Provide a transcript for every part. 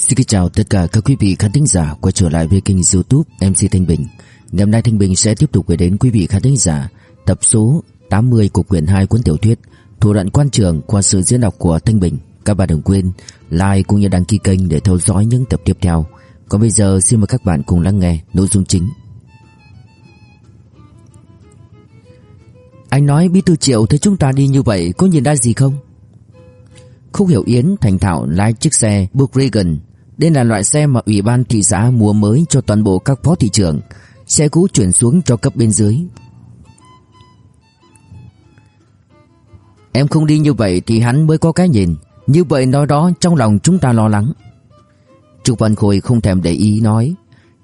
Xin kính chào tất cả các quý vị khán thính giả quay trở lại với kênh youtube MC Thanh Bình Ngày hôm nay Thanh Bình sẽ tiếp tục gửi đến quý vị khán thính giả tập số 80 của quyển 2 cuốn tiểu thuyết Thủ đoạn quan trường qua sự diễn đọc của Thanh Bình Các bạn đừng quên like cũng như đăng ký kênh để theo dõi những tập tiếp theo Còn bây giờ xin mời các bạn cùng lắng nghe nội dung chính Anh nói, Bí Thư Triệu, thấy chúng ta đi như vậy có nhìn ra gì không? Khúc Hiểu Yến thành thạo lái chiếc xe Volkswagen. Đây là loại xe mà Ủy ban thị xã mua mới cho toàn bộ các phó thị trưởng. Xe cũ chuyển xuống cho cấp bên dưới. Em không đi như vậy thì hắn mới có cái nhìn. Như vậy nói đó trong lòng chúng ta lo lắng. Trục Văn Khôi không thèm để ý nói.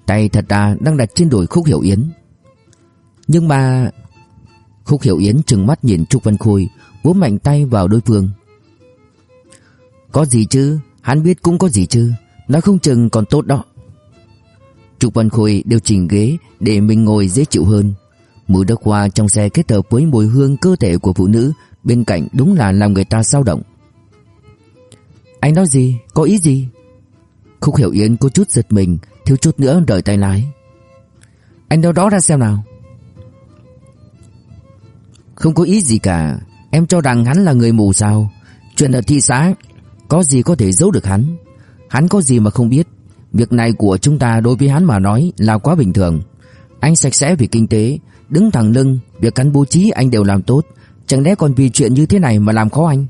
Tay thật ra đang đặt trên đùi Khúc Hiểu Yến. Nhưng mà... Khúc Hiểu Yến trừng mắt nhìn Trục Văn Khôi, vỗ mạnh tay vào đối phương. Có gì chứ Hắn biết cũng có gì chứ Nói không chừng còn tốt đó. Trục Văn Khôi điều chỉnh ghế Để mình ngồi dễ chịu hơn. Mùi đất hoa trong xe kết hợp với mùi hương cơ thể của phụ nữ, Bên cạnh đúng là làm người ta sao động. Anh nói gì? Có ý gì? Khúc Hiểu Yến có chút giật mình, Thiếu chút nữa đợi tay lái. Anh đâu đó ra xem nào. Không có ý gì cả. Em cho rằng hắn là người mù sao? Chuyện ở thị xã, có gì có thể giấu được hắn? Hắn có gì mà không biết? Việc này của chúng ta đối với hắn mà nói là quá bình thường. Anh sạch sẽ vì kinh tế, Đứng thẳng lưng, Việc cán bố trí anh đều làm tốt. Chẳng lẽ còn vì chuyện như thế này mà làm khó anh?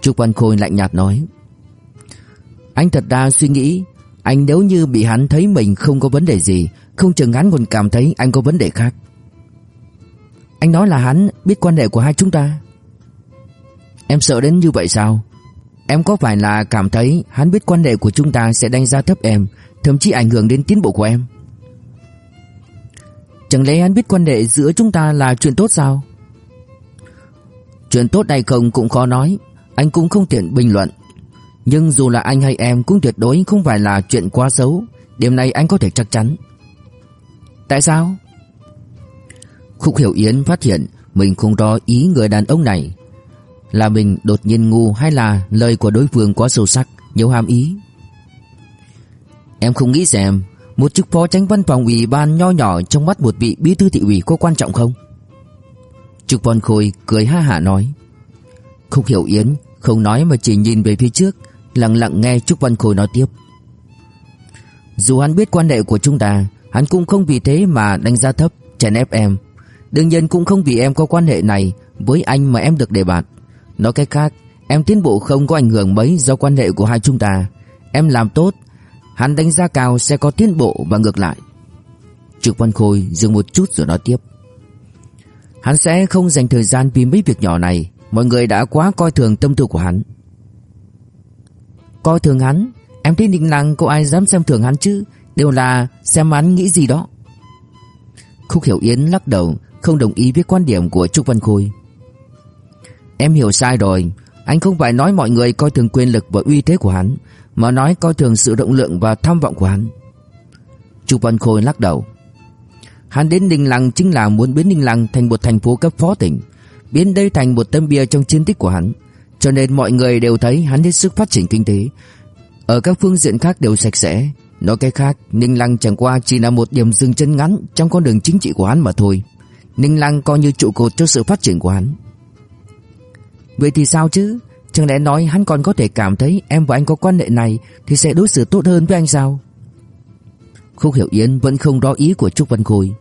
Trúc Văn Khôi lạnh nhạt nói. Anh thật ra suy nghĩ, Anh nếu như bị hắn thấy mình không có vấn đề gì, Không chừng hắn còn cảm thấy anh có vấn đề khác. Anh nói là hắn biết quan hệ của hai chúng ta. Em sợ đến như vậy sao? Em có phải là cảm thấy hắn biết quan hệ của chúng ta sẽ đánh giá thấp em, thậm chí ảnh hưởng đến tiến bộ của em? Chẳng lẽ hắn biết quan hệ giữa chúng ta là chuyện tốt sao? Chuyện tốt hay không cũng khó nói, anh cũng không tiện bình luận. Nhưng dù là anh hay em cũng tuyệt đối không phải là chuyện quá xấu, điểm này anh có thể chắc chắn. Tại sao? Khúc Hiểu Yến phát hiện mình không rõ ý người đàn ông này là mình đột nhiên ngu hay là lời của đối phương quá sâu sắc, nhiều hàm ý? Em không nghĩ xem một chức phó tránh văn phòng ủy ban nho nhỏ trong mắt một vị bí thư thị ủy có quan trọng không? Trục Văn Khôi cười ha hả nói. Khúc Hiểu Yến không nói mà chỉ nhìn về phía trước, lặng lặng nghe Trúc Văn Khôi nói tiếp. Dù hắn biết quan hệ của chúng ta, hắn cũng không vì thế mà đánh giá thấp, chèn ép em. Đương nhiên cũng không vì em có quan hệ này với anh mà em được đề bạt. Nói cách khác, Em tiến bộ không có ảnh hưởng mấy do quan hệ của hai chúng ta. Em làm tốt, Hắn đánh giá cao sẽ có tiến bộ và ngược lại. Trực Văn Khôi dừng một chút rồi nói tiếp. Hắn sẽ không dành thời gian vì mấy việc nhỏ này. Mọi người đã quá coi thường tâm tư của hắn. Coi thường hắn? Em tin định rằng có ai dám xem thường hắn chứ? Đều là xem hắn nghĩ gì đó. Khúc Hiểu Yến lắc đầu, Không đồng ý với quan điểm của Trúc Văn Khôi. Em hiểu sai rồi. Anh không phải nói mọi người coi thường quyền lực và uy thế của hắn, Mà nói coi thường sự động lượng và tham vọng của hắn. Trục Văn Khôi lắc đầu. Hắn đến Ninh Lăng chính là muốn biến Ninh Lăng thành một thành phố cấp phó tỉnh, Biến đây thành một tấm bia trong chiến tích của hắn. Cho nên mọi người đều thấy hắn hết sức phát triển kinh tế. Ở các phương diện khác đều sạch sẽ. Nói cái khác, Ninh Lăng chẳng qua chỉ là một điểm dừng chân ngắn Trong con đường chính trị của hắn mà thôi. Ninh Lăng coi như trụ cột cho sự phát triển của hắn. Vậy thì sao chứ? Chẳng lẽ nói hắn còn có thể cảm thấy Em và anh có quan hệ này Thì sẽ đối xử tốt hơn với anh sao? Khúc Hiểu Yến vẫn không rõ ý của Trúc Văn Khôi.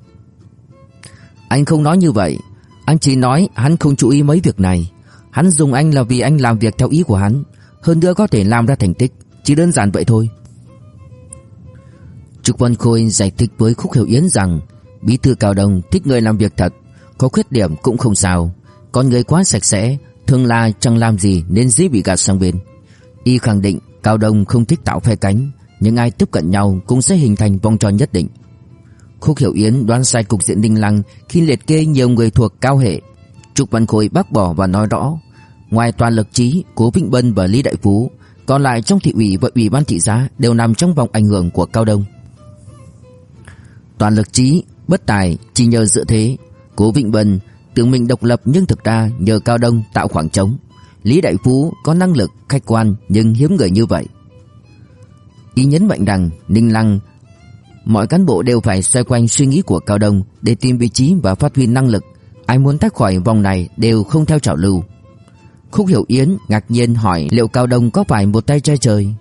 Anh không nói như vậy. Anh chỉ nói hắn không chú ý mấy việc này. Hắn dùng anh là vì anh làm việc theo ý của hắn. Hơn nữa có thể làm ra thành tích. Chỉ đơn giản vậy thôi. Trúc Văn Khôi giải thích với Khúc Hiểu Yến rằng Bí thư Cao đồng thích người làm việc thật. Có khuyết điểm cũng không sao. Con người quá sạch sẽ Thường là chẳng làm gì nên dễ bị gạt sang bên. Y khẳng định Cao Đông không thích tạo phe cánh Nhưng ai tiếp cận nhau cũng sẽ hình thành vòng tròn nhất định. Khúc Hiểu Yến đoán sai cục diện Đinh Lăng Khi liệt kê nhiều người thuộc cao hệ. Trục Văn Khôi bác bỏ và nói rõ Ngoài toàn lực trí, Cố Vĩnh Bân và Lý Đại Phú Còn lại trong thị ủy và ủy ban thị giá Đều nằm trong vòng ảnh hưởng của Cao Đông. Toàn lực trí, bất tài Chỉ nhờ dựa thế. Cố Vĩnh Bân Tưởng mình độc lập nhưng thực ra nhờ Cao Đông tạo khoảng trống Lý Đại Phú có năng lực khách quan nhưng hiếm người như vậy Ý nhấn mạnh rằng Ninh Lăng mọi cán bộ đều phải xoay quanh suy nghĩ của Cao Đông để tìm vị trí và phát huy năng lực. Ai muốn thoát khỏi vòng này đều không theo trào lưu. Khúc Hiểu Yến ngạc nhiên hỏi liệu Cao Đông có phải một tay trai trời.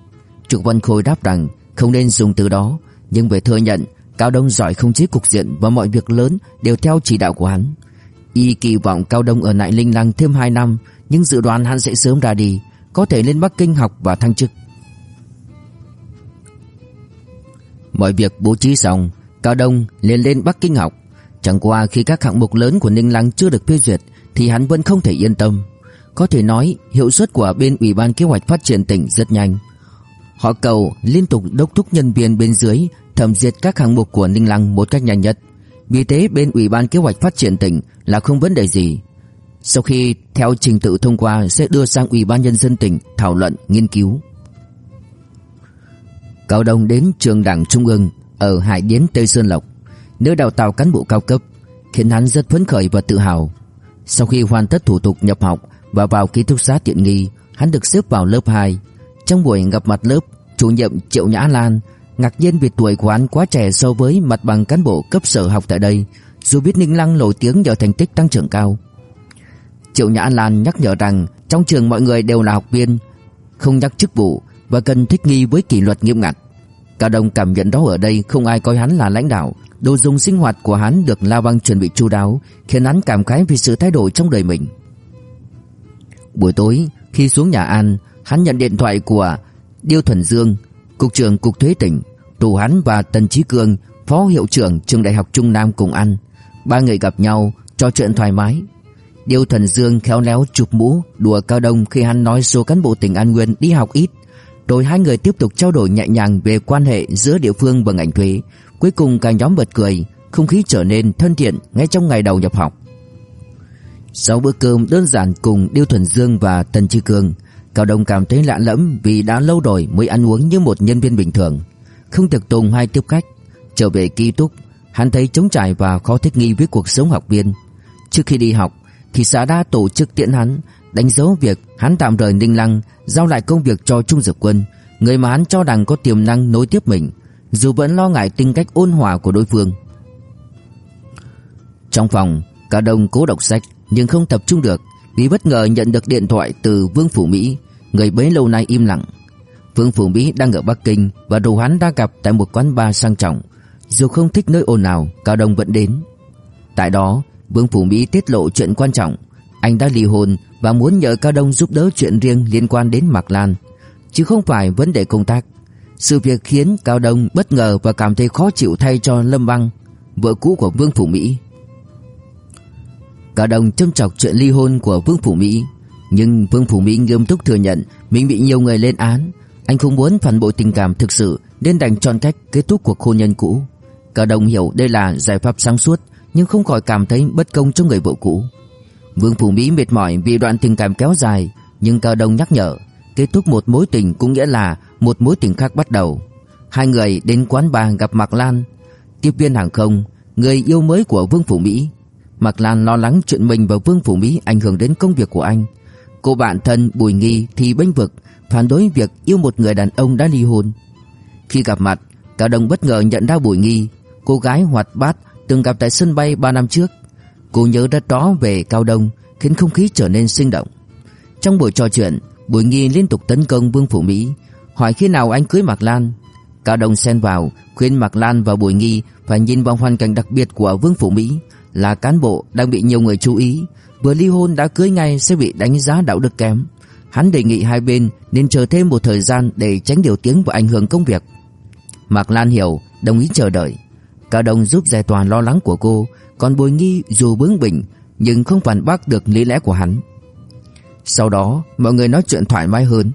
Trục Văn Khôi đáp rằng không nên dùng từ đó, nhưng về thừa nhận Cao Đông giỏi không chế cục diện và mọi việc lớn đều theo chỉ đạo của hắn. Y kỳ vọng Cao Đông ở lại Linh Lăng thêm 2 năm, nhưng dự đoán hắn sẽ sớm ra đi, có thể lên Bắc Kinh học và thăng chức. Mọi việc bố trí xong, Cao Đông liền lên Bắc Kinh học. Chẳng qua khi các hạng mục lớn của Ninh Lăng chưa được phê duyệt thì hắn vẫn không thể yên tâm. Có thể nói hiệu suất của bên Ủy ban Kế hoạch Phát triển tỉnh rất nhanh. Họ cầu liên tục đốc thúc nhân viên bên dưới thẩm duyệt các hạng mục của Ninh Lăng một cách nhanh nhất. Vì thế bên Ủy ban Kế hoạch Phát triển tỉnh là không vấn đề gì. Sau khi theo trình tự thông qua sẽ đưa sang Ủy ban Nhân dân tỉnh thảo luận, nghiên cứu. Cao Đông đến trường đảng Trung ương ở Hải Điến Tây Sơn Lộc, nơi đào tạo cán bộ cao cấp, khiến hắn rất phấn khởi và tự hào. Sau khi hoàn tất thủ tục nhập học và vào ký túc xá tiện nghi, hắn được xếp vào lớp 2. Trong buổi gặp mặt lớp, chủ nhiệm Triệu Nhã Lan ngạc nhiên vì tuổi của hắn quá trẻ so với mặt bằng cán bộ cấp sở học tại đây, dù biết Ninh Lăng nổi tiếng nhờ thành tích tăng trưởng cao. Triệu Nhã Lan nhắc nhở rằng trong trường mọi người đều là học viên, không nhắc chức vụ và cần thích nghi với kỷ luật nghiêm ngặt. Cả đồng cảm nhận đó ở đây không ai coi hắn là lãnh đạo, đồ dùng sinh hoạt của hắn được La Băng chuẩn bị chu đáo, khiến hắn cảm khái vì sự thay đổi trong đời mình. Buổi tối, khi xuống nhà ăn, hắn nhận điện thoại của Điêu Thuần Dương, cục trưởng cục thuế tỉnh, tù Hán và Tần Chí Cương, phó hiệu trưởng trường đại học Trung Nam cùng ăn. Ba người gặp nhau, trò chuyện thoải mái. Điêu Thần Dương khéo léo chụp mũ, đùa cao đông khi hắn nói số cán bộ tỉnh An Nguyên đi học ít, rồi hai người tiếp tục trao đổi nhẹ nhàng về quan hệ giữa địa phương và ngành thuế. Cuối cùng cả nhóm bật cười, không khí trở nên thân thiện ngay trong ngày đầu nhập học. Sau bữa cơm đơn giản cùng Điêu Thuần Dương và Tần Chi Cương, Cao Đông cảm thấy lạ lẫm vì đã lâu rồi mới ăn uống như một nhân viên bình thường, không được tùng hay tiếp khách. Trở về ký túc, hắn thấy trống trải và khó thích nghi với cuộc sống học viên. Trước khi đi học, thì xã đã tổ chức tiễn hắn, đánh dấu việc hắn tạm rời Ninh Lăng, giao lại công việc cho Trung Dược Quân, người mà hắn cho rằng có tiềm năng nối tiếp mình, dù vẫn lo ngại tính cách ôn hòa của đối phương. Trong phòng, Cả đồng cố đọc sách nhưng không tập trung được vì bất ngờ nhận được điện thoại từ Vương Phủ Mỹ, người bấy lâu nay im lặng. Vương Phủ Mỹ đang ở Bắc Kinh và đồ hắn đã gặp tại một quán bar sang trọng. Dù không thích nơi ồn ào, Cao Đông vẫn đến. Tại đó, Vương Phủ Mỹ tiết lộ chuyện quan trọng. Anh đã ly hôn và muốn nhờ Cao Đông giúp đỡ chuyện riêng liên quan đến Mạc Lan, chứ không phải vấn đề công tác. Sự việc khiến Cao Đông bất ngờ và cảm thấy khó chịu thay cho Lâm Băng, vợ cũ của Vương Phủ Mỹ. Cao Đông châm chọc chuyện ly hôn của Vương Phủ Mỹ, nhưng Vương Phủ Mỹ nghiêm túc thừa nhận mình bị nhiều người lên án. Anh không muốn phản bội tình cảm thực sự nên đành chọn cách kết thúc cuộc hôn nhân cũ. Cả Đông hiểu đây là giải pháp sáng suốt nhưng không khỏi cảm thấy bất công cho người vợ cũ. Vương Phủ Mỹ mệt mỏi vì đoạn tình cảm kéo dài, nhưng Cao Đông nhắc nhở, kết thúc một mối tình cũng nghĩa là một mối tình khác bắt đầu. Hai người đến quán bar gặp Mạc Lan, tiếp viên hàng không, người yêu mới của Vương Phủ Mỹ. Mạc Lan lo lắng chuyện mình và Vương Phủ Mỹ ảnh hưởng đến công việc của anh. Cô bạn thân Bùi Nghi thì bênh vực, phản đối việc yêu một người đàn ông đã ly hôn. Khi gặp mặt, Cao Đông bất ngờ nhận ra Bùi Nghi, cô gái hoạt bát từng gặp tại sân bay 3 năm trước. Cô nhớ rất rõ về Cao Đông, khiến không khí trở nên sinh động. Trong buổi trò chuyện, Bùi Nghi liên tục tấn công Vương Phủ Mỹ, hỏi khi nào anh cưới Mạc Lan. Cao Đông xen vào, khuyên Mạc Lan và Bùi Nghi phải nhìn vào hoàn cảnh đặc biệt của Vương Phủ Mỹ, là cán bộ đang bị nhiều người chú ý, vừa ly hôn đã cưới ngay sẽ bị đánh giá đạo đức kém. Hắn đề nghị hai bên nên chờ thêm một thời gian để tránh điều tiếng và ảnh hưởng công việc. Mạc Lan hiểu, đồng ý chờ đợi. Cao Đông giúp giải tỏa lo lắng của cô, còn Bùi Nghi dù bướng bỉnh nhưng không phản bác được lý lẽ của hắn. Sau đó, mọi người nói chuyện thoải mái hơn.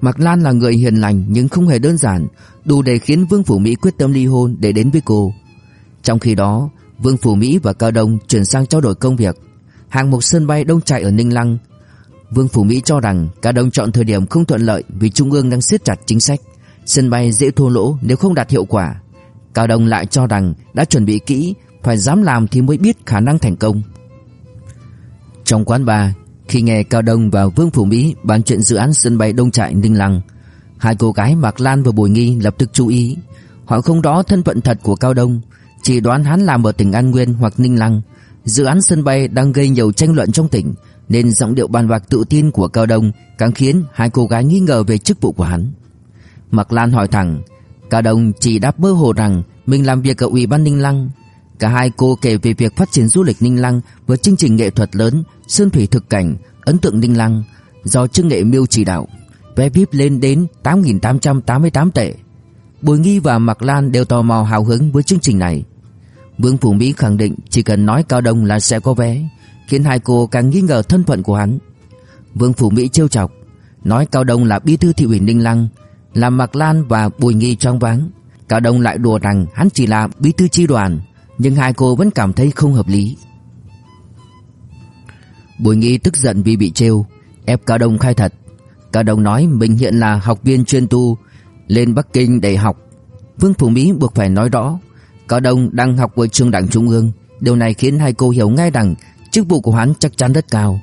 Mạc Lan là người hiền lành nhưng không hề đơn giản, đủ để khiến Vương Phủ Mỹ quyết tâm ly hôn để đến với cô. Trong khi đó, Vương Phủ Mỹ và Cao Đông chuyển sang trao đổi công việc. Hàng mục sân bay Đông chạy ở Ninh Lăng. Vương Phủ Mỹ cho rằng Cao Đông chọn thời điểm không thuận lợi vì Trung ương đang siết chặt chính sách. Sân bay dễ thua lỗ nếu không đạt hiệu quả. Cao Đông lại cho rằng đã chuẩn bị kỹ, phải dám làm thì mới biết khả năng thành công. Trong quán bar, khi nghe Cao Đông và Vương Phủ Mỹ bàn chuyện dự án sân bay Đông Trại Ninh Lăng, Hai cô gái Mạc Lan và Bùi Nghi lập tức chú ý. Họ không rõ thân phận thật của Cao Đông, chỉ đoán hắn làm ở tỉnh An Nguyên hoặc Ninh Lăng. Dự án sân bay đang gây nhiều tranh luận trong tỉnh, nên giọng điệu bàn bạc tự tin của Cao Đông càng khiến hai cô gái nghi ngờ về chức vụ của hắn. Mạc Lan hỏi thẳng, Cao Đông chỉ đáp mơ hồ rằng mình làm việc ở Ủy ban Ninh Lăng. Cả hai cô kể về việc phát triển du lịch Ninh Lăng với chương trình nghệ thuật lớn Sơn Thủy Thực Cảnh, Ấn tượng Ninh Lăng do Trương Nghệ Miêu chỉ đạo. Vé VIP lên đến 8.888 tệ. Bùi Nghi và Mạc Lan đều tò mò hào hứng với chương trình này. Vương Phủ Mỹ khẳng định chỉ cần nói Cao Đông là sẽ có vé, khiến hai cô càng nghi ngờ thân phận của hắn. Vương Phủ Mỹ trêu chọc, nói Cao Đông là bí thư thị ủy Ninh Lăng, làm Mạc Lan và Bùi Nghi trong váng. Cao Đông lại đùa rằng hắn chỉ là bí thư chi đoàn, nhưng hai cô vẫn cảm thấy không hợp lý. Bùi Nghi tức giận vì bị trêu, ép Cao Đông khai thật. Cao Đông nói mình hiện là học viên chuyên tu, lên Bắc Kinh để học. Vương Phủ Mỹ buộc phải nói rõ, Cao Đông đang học ở trường đảng trung ương, điều này khiến hai cô hiểu ngay rằng chức vụ của hắn chắc chắn rất cao.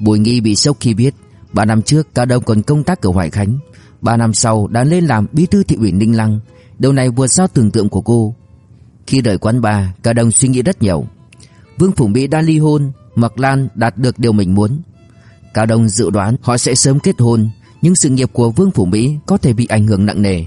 Bùi Nghi bị sốc khi biết, ba năm trước Cao Đông còn công tác ở Hoài Khánh, ba năm sau đã lên làm bí thư thị ủy Ninh Lăng, điều này vượt xa tưởng tượng của cô. Khi rời quán bar, Cao Đông suy nghĩ rất nhiều. Vương Phủ Mỹ đã ly hôn, Mạc Lan đạt được điều mình muốn. Cao Đông dự đoán họ sẽ sớm kết hôn, nhưng sự nghiệp của Vương Phủ Mỹ có thể bị ảnh hưởng nặng nề.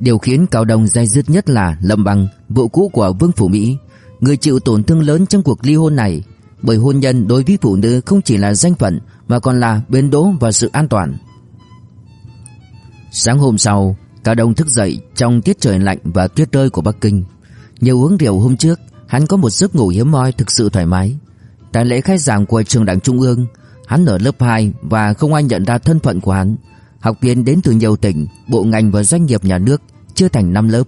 Điều khiến Cao Đông dây dứt nhất là Lâm Bằng, vợ cũ của Vương Phủ Mỹ, người chịu tổn thương lớn trong cuộc ly hôn này, bởi hôn nhân đối với phụ nữ không chỉ là danh phận mà còn là bến đỗ và sự an toàn. Sáng hôm sau, Cao Đông thức dậy trong tiết trời lạnh và tuyết rơi của Bắc Kinh. Nhiều uống rượu hôm trước, hắn có một giấc ngủ hiếm hoi thực sự thoải mái. Tại lễ khai giảng của trường đảng trung ương, hắn ở lớp 2 và không ai nhận ra thân phận của hắn. Học viên đến từ nhiều tỉnh, bộ ngành và doanh nghiệp nhà nước, chưa thành năm lớp.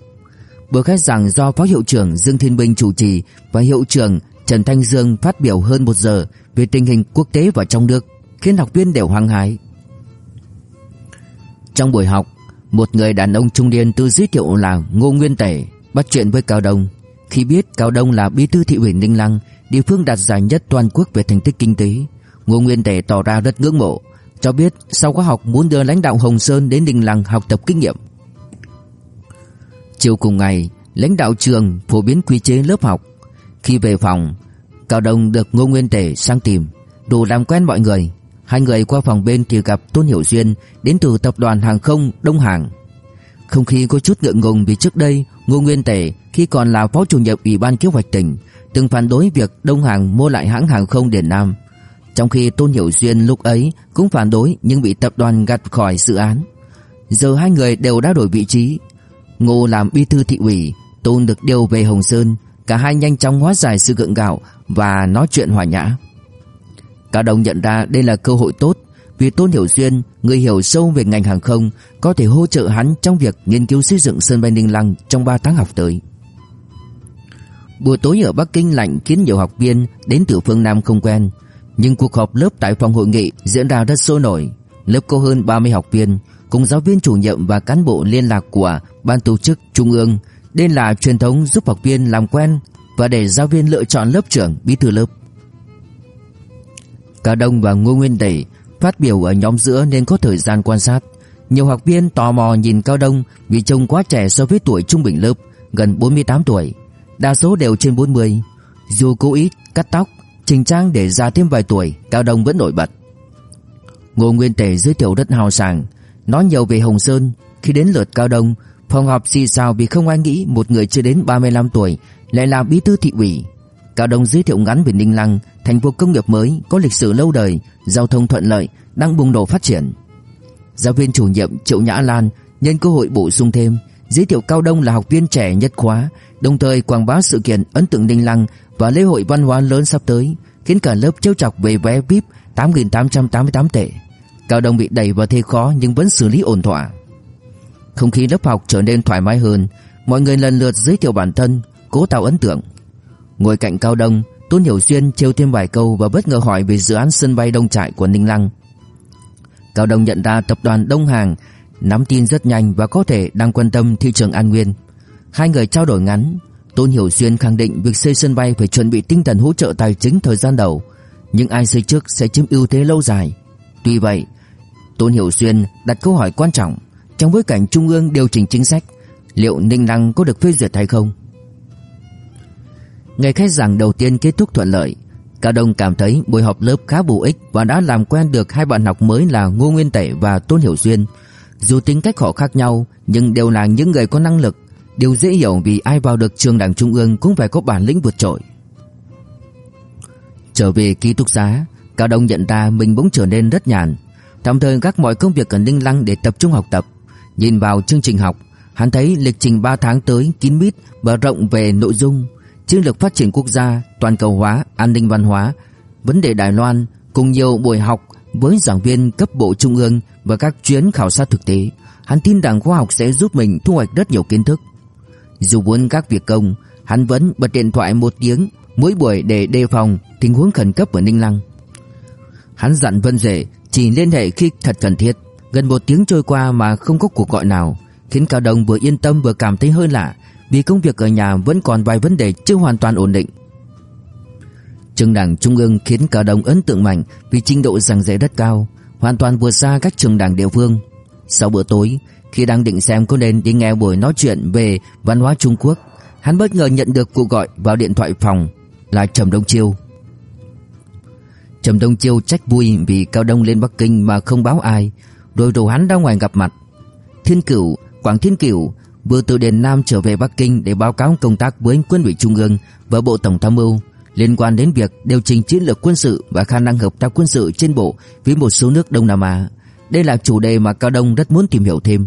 Buổi khai giảng do Phó Hiệu trưởng Dương Thiên Bình chủ trì và Hiệu trưởng Trần Thanh Dương phát biểu hơn 1 giờ về tình hình quốc tế và trong nước, khiến học viên đều hoang hái. Trong buổi học, một người đàn ông trung niên tự giới thiệu là Ngô Nguyên Tể bắt chuyện với Cao Đông. Khi biết Cao Đông là bí thư thị ủy Ninh Lăng, địa phương đạt giải nhất toàn quốc về thành tích kinh tế, Ngô Nguyên Tể tỏ ra rất ngưỡng mộ, cho biết sau khóa học muốn đưa lãnh đạo Hồng Sơn đến Ninh Lăng học tập kinh nghiệm. Chiều cùng ngày, lãnh đạo trường phổ biến quy chế lớp học. Khi về phòng, Cao Đông được Ngô Nguyên Tể sang tìm, đủ làm quen mọi người. Hai người qua phòng bên thì gặp Tôn Hiểu Duyên đến từ tập đoàn hàng không Đông Hàng. Không khí có chút ngượng ngùng vì trước đây Ngô Nguyên Tể khi còn là phó chủ nhiệm ủy ban kế hoạch tỉnh từng phản đối việc Đông Hàng mua lại hãng hàng không Điền Nam. Trong khi Tôn Hiểu Duyên lúc ấy cũng phản đối nhưng bị tập đoàn gạt khỏi dự án. Giờ hai người đều đã đổi vị trí. Ngô làm bí thư thị ủy, Tôn được điều về Hồng Sơn, cả hai nhanh chóng hóa giải sự gượng gạo và nói chuyện hòa nhã. Cả đồng nhận ra đây là cơ hội tốt vì Tôn Hiểu Duyên, người hiểu sâu về ngành hàng không, có thể hỗ trợ hắn trong việc nghiên cứu xây dựng sân bay Ninh Lăng trong 3 tháng học tới. Buổi tối ở Bắc Kinh lạnh khiến nhiều học viên đến từ phương Nam không quen, nhưng cuộc họp lớp tại phòng hội nghị diễn ra rất sôi nổi. Lớp có hơn 30 học viên, cùng giáo viên chủ nhiệm và cán bộ liên lạc của ban tổ chức trung ương. Đây là truyền thống giúp học viên làm quen và để giáo viên lựa chọn lớp trưởng, bí thư lớp. Cả Đông và Ngô Nguyên Tẩy phát biểu ở nhóm giữa nên có thời gian quan sát. Nhiều học viên tò mò nhìn Cao Đông vì trông quá trẻ so với tuổi trung bình lớp, gần 48 tuổi. Đa số đều trên 40. Dù cố ý cắt tóc, chỉnh trang để già thêm vài tuổi, Cao Đông vẫn nổi bật. Ngô Nguyên Tề giới thiệu rất hào sảng, nói nhiều về Hồng Sơn. Khi đến lượt Cao Đông, phòng họp xì xào vì không ai nghĩ một người chưa đến 35 tuổi lại là bí thư thị ủy. Cao Đông giới thiệu ngắn về Ninh Lăng, thành phố công nghiệp mới có lịch sử lâu đời, giao thông thuận lợi, đang bùng nổ phát triển. Giáo viên chủ nhiệm Triệu Nhã Lan nhân cơ hội bổ sung thêm, giới thiệu Cao Đông là học viên trẻ nhất khóa, đồng thời quảng bá sự kiện ấn tượng Ninh Lăng và lễ hội văn hóa lớn sắp tới, khiến cả lớp trêu chọc về vé VIP 8.888 tệ. Cao Đông bị đẩy vào thế khó nhưng vẫn xử lý ổn thỏa. Không khí lớp học trở nên thoải mái hơn, mọi người lần lượt giới thiệu bản thân, cố tạo ấn tượng. Ngồi cạnh Cao Đông, Tôn Hiểu Xuyên trêu thêm vài câu và bất ngờ hỏi về dự án sân bay Đông Trại của Ninh Lăng. Cao Đông nhận ra tập đoàn Đông Hàng nắm tin rất nhanh và có thể đang quan tâm thị trường An Nguyên. Hai người trao đổi ngắn, Tôn Hiểu Xuyên khẳng định việc xây sân bay phải chuẩn bị tinh thần hỗ trợ tài chính thời gian đầu, nhưng ai xây trước sẽ chiếm ưu thế lâu dài. Tuy vậy, Tôn Hiểu Xuyên đặt câu hỏi quan trọng Trong bối cảnh Trung ương điều chỉnh chính sách, Liệu Ninh Lăng có được phê duyệt hay không? Ngày khai giảng đầu tiên kết thúc thuận lợi Cao Đông cảm thấy buổi họp lớp khá bổ ích Và đã làm quen được hai bạn học mới là Ngô Nguyên Tể và Tôn Hiểu Xuyên. Dù tính cách họ khác nhau, Nhưng đều là những người có năng lực Điều dễ hiểu vì ai vào được trường đảng Trung ương Cũng phải có bản lĩnh vượt trội. Trở về ký túc xá Cao Đông nhận ra mình bỗng trở nên rất nhàn. Tạm thời gác mọi công việc ở Ninh Lăng để tập trung học tập Nhìn vào chương trình học Hắn thấy lịch trình 3 tháng tới kín mít và rộng về nội dung chiến lược phát triển quốc gia, toàn cầu hóa, an ninh văn hóa, vấn đề Đài Loan cùng nhiều buổi học với giảng viên cấp bộ trung ương và các chuyến khảo sát thực tế. Hắn tin rằng khoa học sẽ giúp mình thu hoạch rất nhiều kiến thức. Dù muốn các việc công, hắn vẫn bật điện thoại một tiếng mỗi buổi để đề phòng tình huống khẩn cấp ở Ninh Lăng. Hắn dặn Vân Dệ chỉ liên hệ khi thật cần thiết. Gần một tiếng trôi qua mà không có cuộc gọi nào, khiến Cao Đông vừa yên tâm vừa cảm thấy hơi lạ, vì công việc ở nhà vẫn còn vài vấn đề chưa hoàn toàn ổn định. Trường đảng Trung ương khiến Cao Đông ấn tượng mạnh vì trình độ giảng dạy rất cao, hoàn toàn vượt xa các trường đảng địa phương. Sau bữa tối, khi đang định xem có nên đi nghe buổi nói chuyện về văn hóa Trung Quốc, hắn bất ngờ nhận được cuộc gọi vào điện thoại phòng là Trầm Đông Chiêu. Trầm Đông Chiêu trách vui vì Cao Đông lên Bắc Kinh mà không báo ai, rồi rủ hắn ra ngoài gặp mặt. Thiên Cửu, Quảng Thiên Cửu vừa từ Đền Nam trở về Bắc Kinh để báo cáo công tác với quân ủy Trung ương và Bộ Tổng tham mưu liên quan đến việc điều chỉnh chiến lược quân sự và khả năng hợp tác quân sự trên bộ với một số nước Đông Nam Á. Đây là chủ đề mà Cao Đông rất muốn tìm hiểu thêm.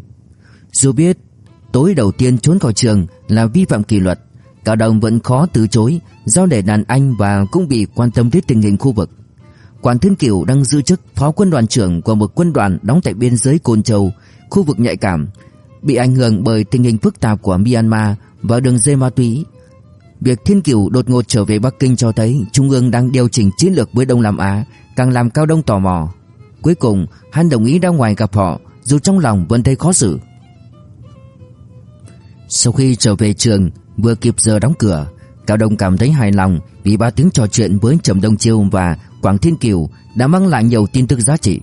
Dù biết tối đầu tiên trốn khỏi trường là vi phạm kỷ luật, Cao Đông vẫn khó từ chối do để đàn anh và cũng bị quan tâm đến tình hình khu vực. Quản Thiên Kiều đang giữ chức phó quân đoàn trưởng của một quân đoàn đóng tại biên giới Côn Châu, khu vực nhạy cảm, bị ảnh hưởng bởi tình hình phức tạp của Myanmar và đường dây ma túy. Việc Thiên Kiều đột ngột trở về Bắc Kinh cho thấy Trung ương đang điều chỉnh chiến lược với Đông Nam Á, càng làm Cao Đông tò mò. Cuối cùng, hắn đồng ý ra ngoài gặp họ, dù trong lòng vẫn thấy khó xử. Sau khi trở về trường, vừa kịp giờ đóng cửa, Cao Đông cảm thấy hài lòng vì ba tiếng trò chuyện với Trầm Đông Chiêu và Quảng Thiên Kiều đã mang lại nhiều tin tức giá trị.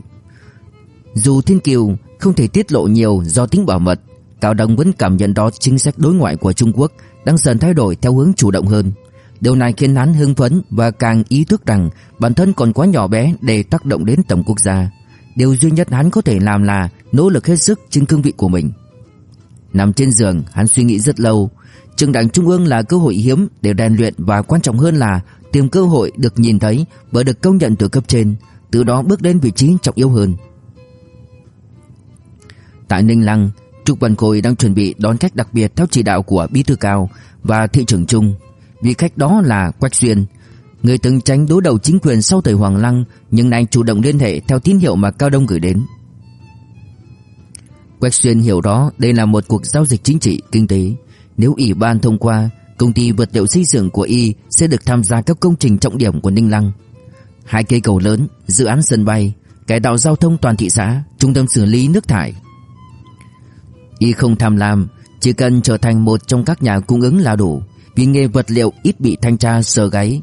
Dù Thiên Kiều không thể tiết lộ nhiều do tính bảo mật, Cao Đông vẫn cảm nhận đó chính sách đối ngoại của Trung Quốc đang dần thay đổi theo hướng chủ động hơn. Điều này khiến hắn hưng phấn và càng ý thức rằng bản thân còn quá nhỏ bé để tác động đến tầm quốc gia. Điều duy nhất hắn có thể làm là nỗ lực hết sức trên cương vị của mình. Nằm trên giường, hắn suy nghĩ rất lâu. Trường đảng Trung ương là cơ hội hiếm để rèn luyện và quan trọng hơn là tìm cơ hội được nhìn thấy và được công nhận từ cấp trên, từ đó bước đến vị trí trọng yếu hơn. Tại Ninh Lăng, Trục Văn Khôi đang chuẩn bị đón khách đặc biệt theo chỉ đạo của Bí thư Cao và thị trưởng Trung. Vị khách đó là Quách Xuyên, người từng tránh đối đầu chính quyền sau thời Hoàng Lăng nhưng nay chủ động liên hệ theo tín hiệu mà Cao Đông gửi đến. Quách Xuyên hiểu đó đây là một cuộc giao dịch chính trị, kinh tế. Nếu ủy ban thông qua, công ty vật liệu xây dựng của Y sẽ được tham gia các công trình trọng điểm của Ninh Lăng. Hai cây cầu lớn, dự án sân bay, cải tạo giao thông toàn thị xã, trung tâm xử lý nước thải. Y không tham lam, chỉ cần trở thành một trong các nhà cung ứng là đủ, vì nghề vật liệu ít bị thanh tra sờ gáy.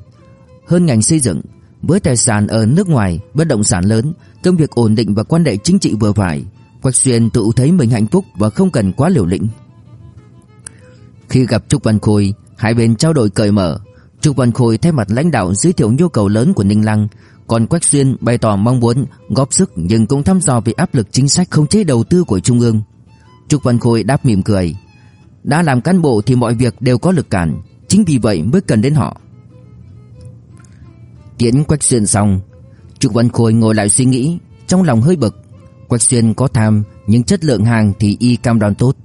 Hơn ngành xây dựng, với tài sản ở nước ngoài, bất động sản lớn, công việc ổn định và quan hệ chính trị vừa phải, Quách Xuyên tự thấy mình hạnh phúc và không cần quá liều lĩnh. Khi gặp Trúc Văn Khôi, hai bên trao đổi cởi mở. Trúc Văn Khôi thay mặt lãnh đạo giới thiệu nhu cầu lớn của Ninh Lăng, còn Quách Xuyên bày tỏ mong muốn góp sức nhưng cũng thăm dò về áp lực chính sách không chế đầu tư của Trung ương. Trúc Văn Khôi đáp mỉm cười. Đã làm cán bộ thì mọi việc đều có lực cản, chính vì vậy mới cần đến họ. Tiễn Quách Xuyên xong, Trúc Văn Khôi ngồi lại suy nghĩ, trong lòng hơi bực. Quách Xuyên có tham, nhưng chất lượng hàng thì y cam đoan tốt.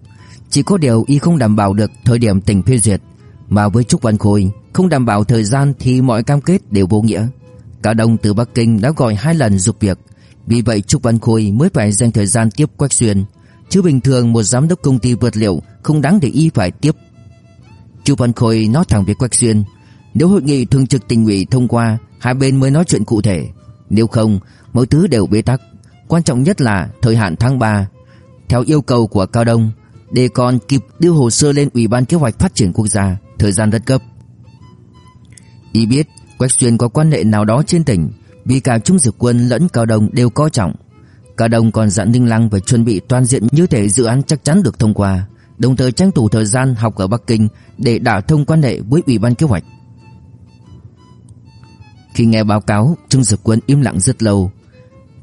Chỉ có điều y không đảm bảo được thời điểm tỉnh phê duyệt, mà với Trúc Văn Khôi không đảm bảo thời gian thì mọi cam kết đều vô nghĩa. Cả đông từ Bắc Kinh đã gọi hai lần dục việc, vì vậy Trúc Văn Khôi mới phải dành thời gian tiếp Quách Xuyên. Chứ bình thường một giám đốc công ty vật liệu không đáng để y phải tiếp. Trúc Văn Khôi nói thẳng với Quách Xuyên, nếu hội nghị thường trực tỉnh ủy thông qua, hai bên mới nói chuyện cụ thể. Nếu không, mọi thứ đều bế tắc. Quan trọng nhất là thời hạn tháng 3 Theo yêu cầu của Cao Đông để còn kịp đưa hồ sơ lên Ủy ban Kế hoạch Phát triển Quốc gia Thời gian rất gấp. Y biết Quách Xuyên có quan hệ nào đó trên tỉnh Vì cả Trung Dược Quân lẫn Cao đồng đều coi trọng cao đồng còn dặn Ninh Lăng phải chuẩn bị toàn diện như thể dự án chắc chắn được thông qua, đồng thời tranh thủ thời gian học ở Bắc Kinh để đả thông quan hệ với Ủy ban kế hoạch. Khi nghe báo cáo, Trung Dược Quân im lặng rất lâu.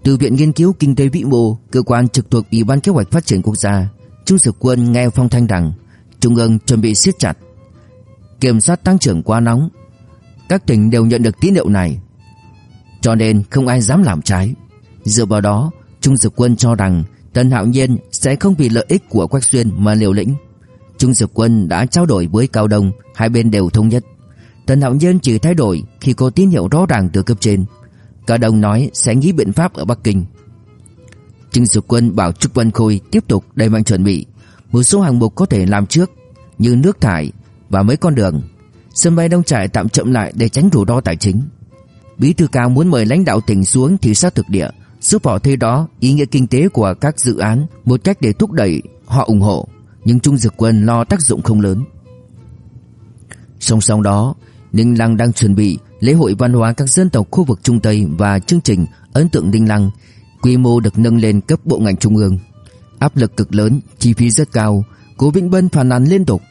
Từ Viện Nghiên cứu Kinh tế Vĩ mô, cơ quan trực thuộc Ủy ban Kế hoạch Phát triển Quốc gia, Trung Dực Quân nghe phong thanh rằng Trung ương chuẩn bị siết chặt, kiểm soát tăng trưởng quá nóng. Các tỉnh đều nhận được tín hiệu này, cho nên không ai dám làm trái. Dựa vào đó, Trung Dực Quân cho rằng Tần Hạo Nhiên sẽ không vì lợi ích của Quách Xuyên mà liều lĩnh. Trung Dực Quân đã trao đổi với Cao Đông, hai bên đều thống nhất. Tần Hạo Nhiên chỉ thay đổi khi có tín hiệu rõ ràng từ cấp trên. Cao Đông nói sẽ nghĩ biện pháp ở Bắc Kinh. Trung Dực Quân bảo Trúc Văn Khôi tiếp tục đẩy mạnh chuẩn bị. Một số hạng mục có thể làm trước như nước thải và mấy con đường. Sân bay Đông Trại tạm chậm lại để tránh rủi ro tài chính. Bí thư cao muốn mời lãnh đạo tỉnh xuống thị sát thực địa, giúp họ thấy đó ý nghĩa kinh tế của các dự án, một cách để thúc đẩy họ ủng hộ, nhưng Trung Dực Quân lo tác dụng không lớn. Song song đó, Ninh Lăng đang chuẩn bị lễ hội văn hóa các dân tộc khu vực Trung Tây và chương trình ấn tượng Ninh Lăng, quy mô được nâng lên cấp bộ ngành trung ương. Áp lực cực lớn, chi phí rất cao, Cố Vĩnh Bân phản ánh liên tục,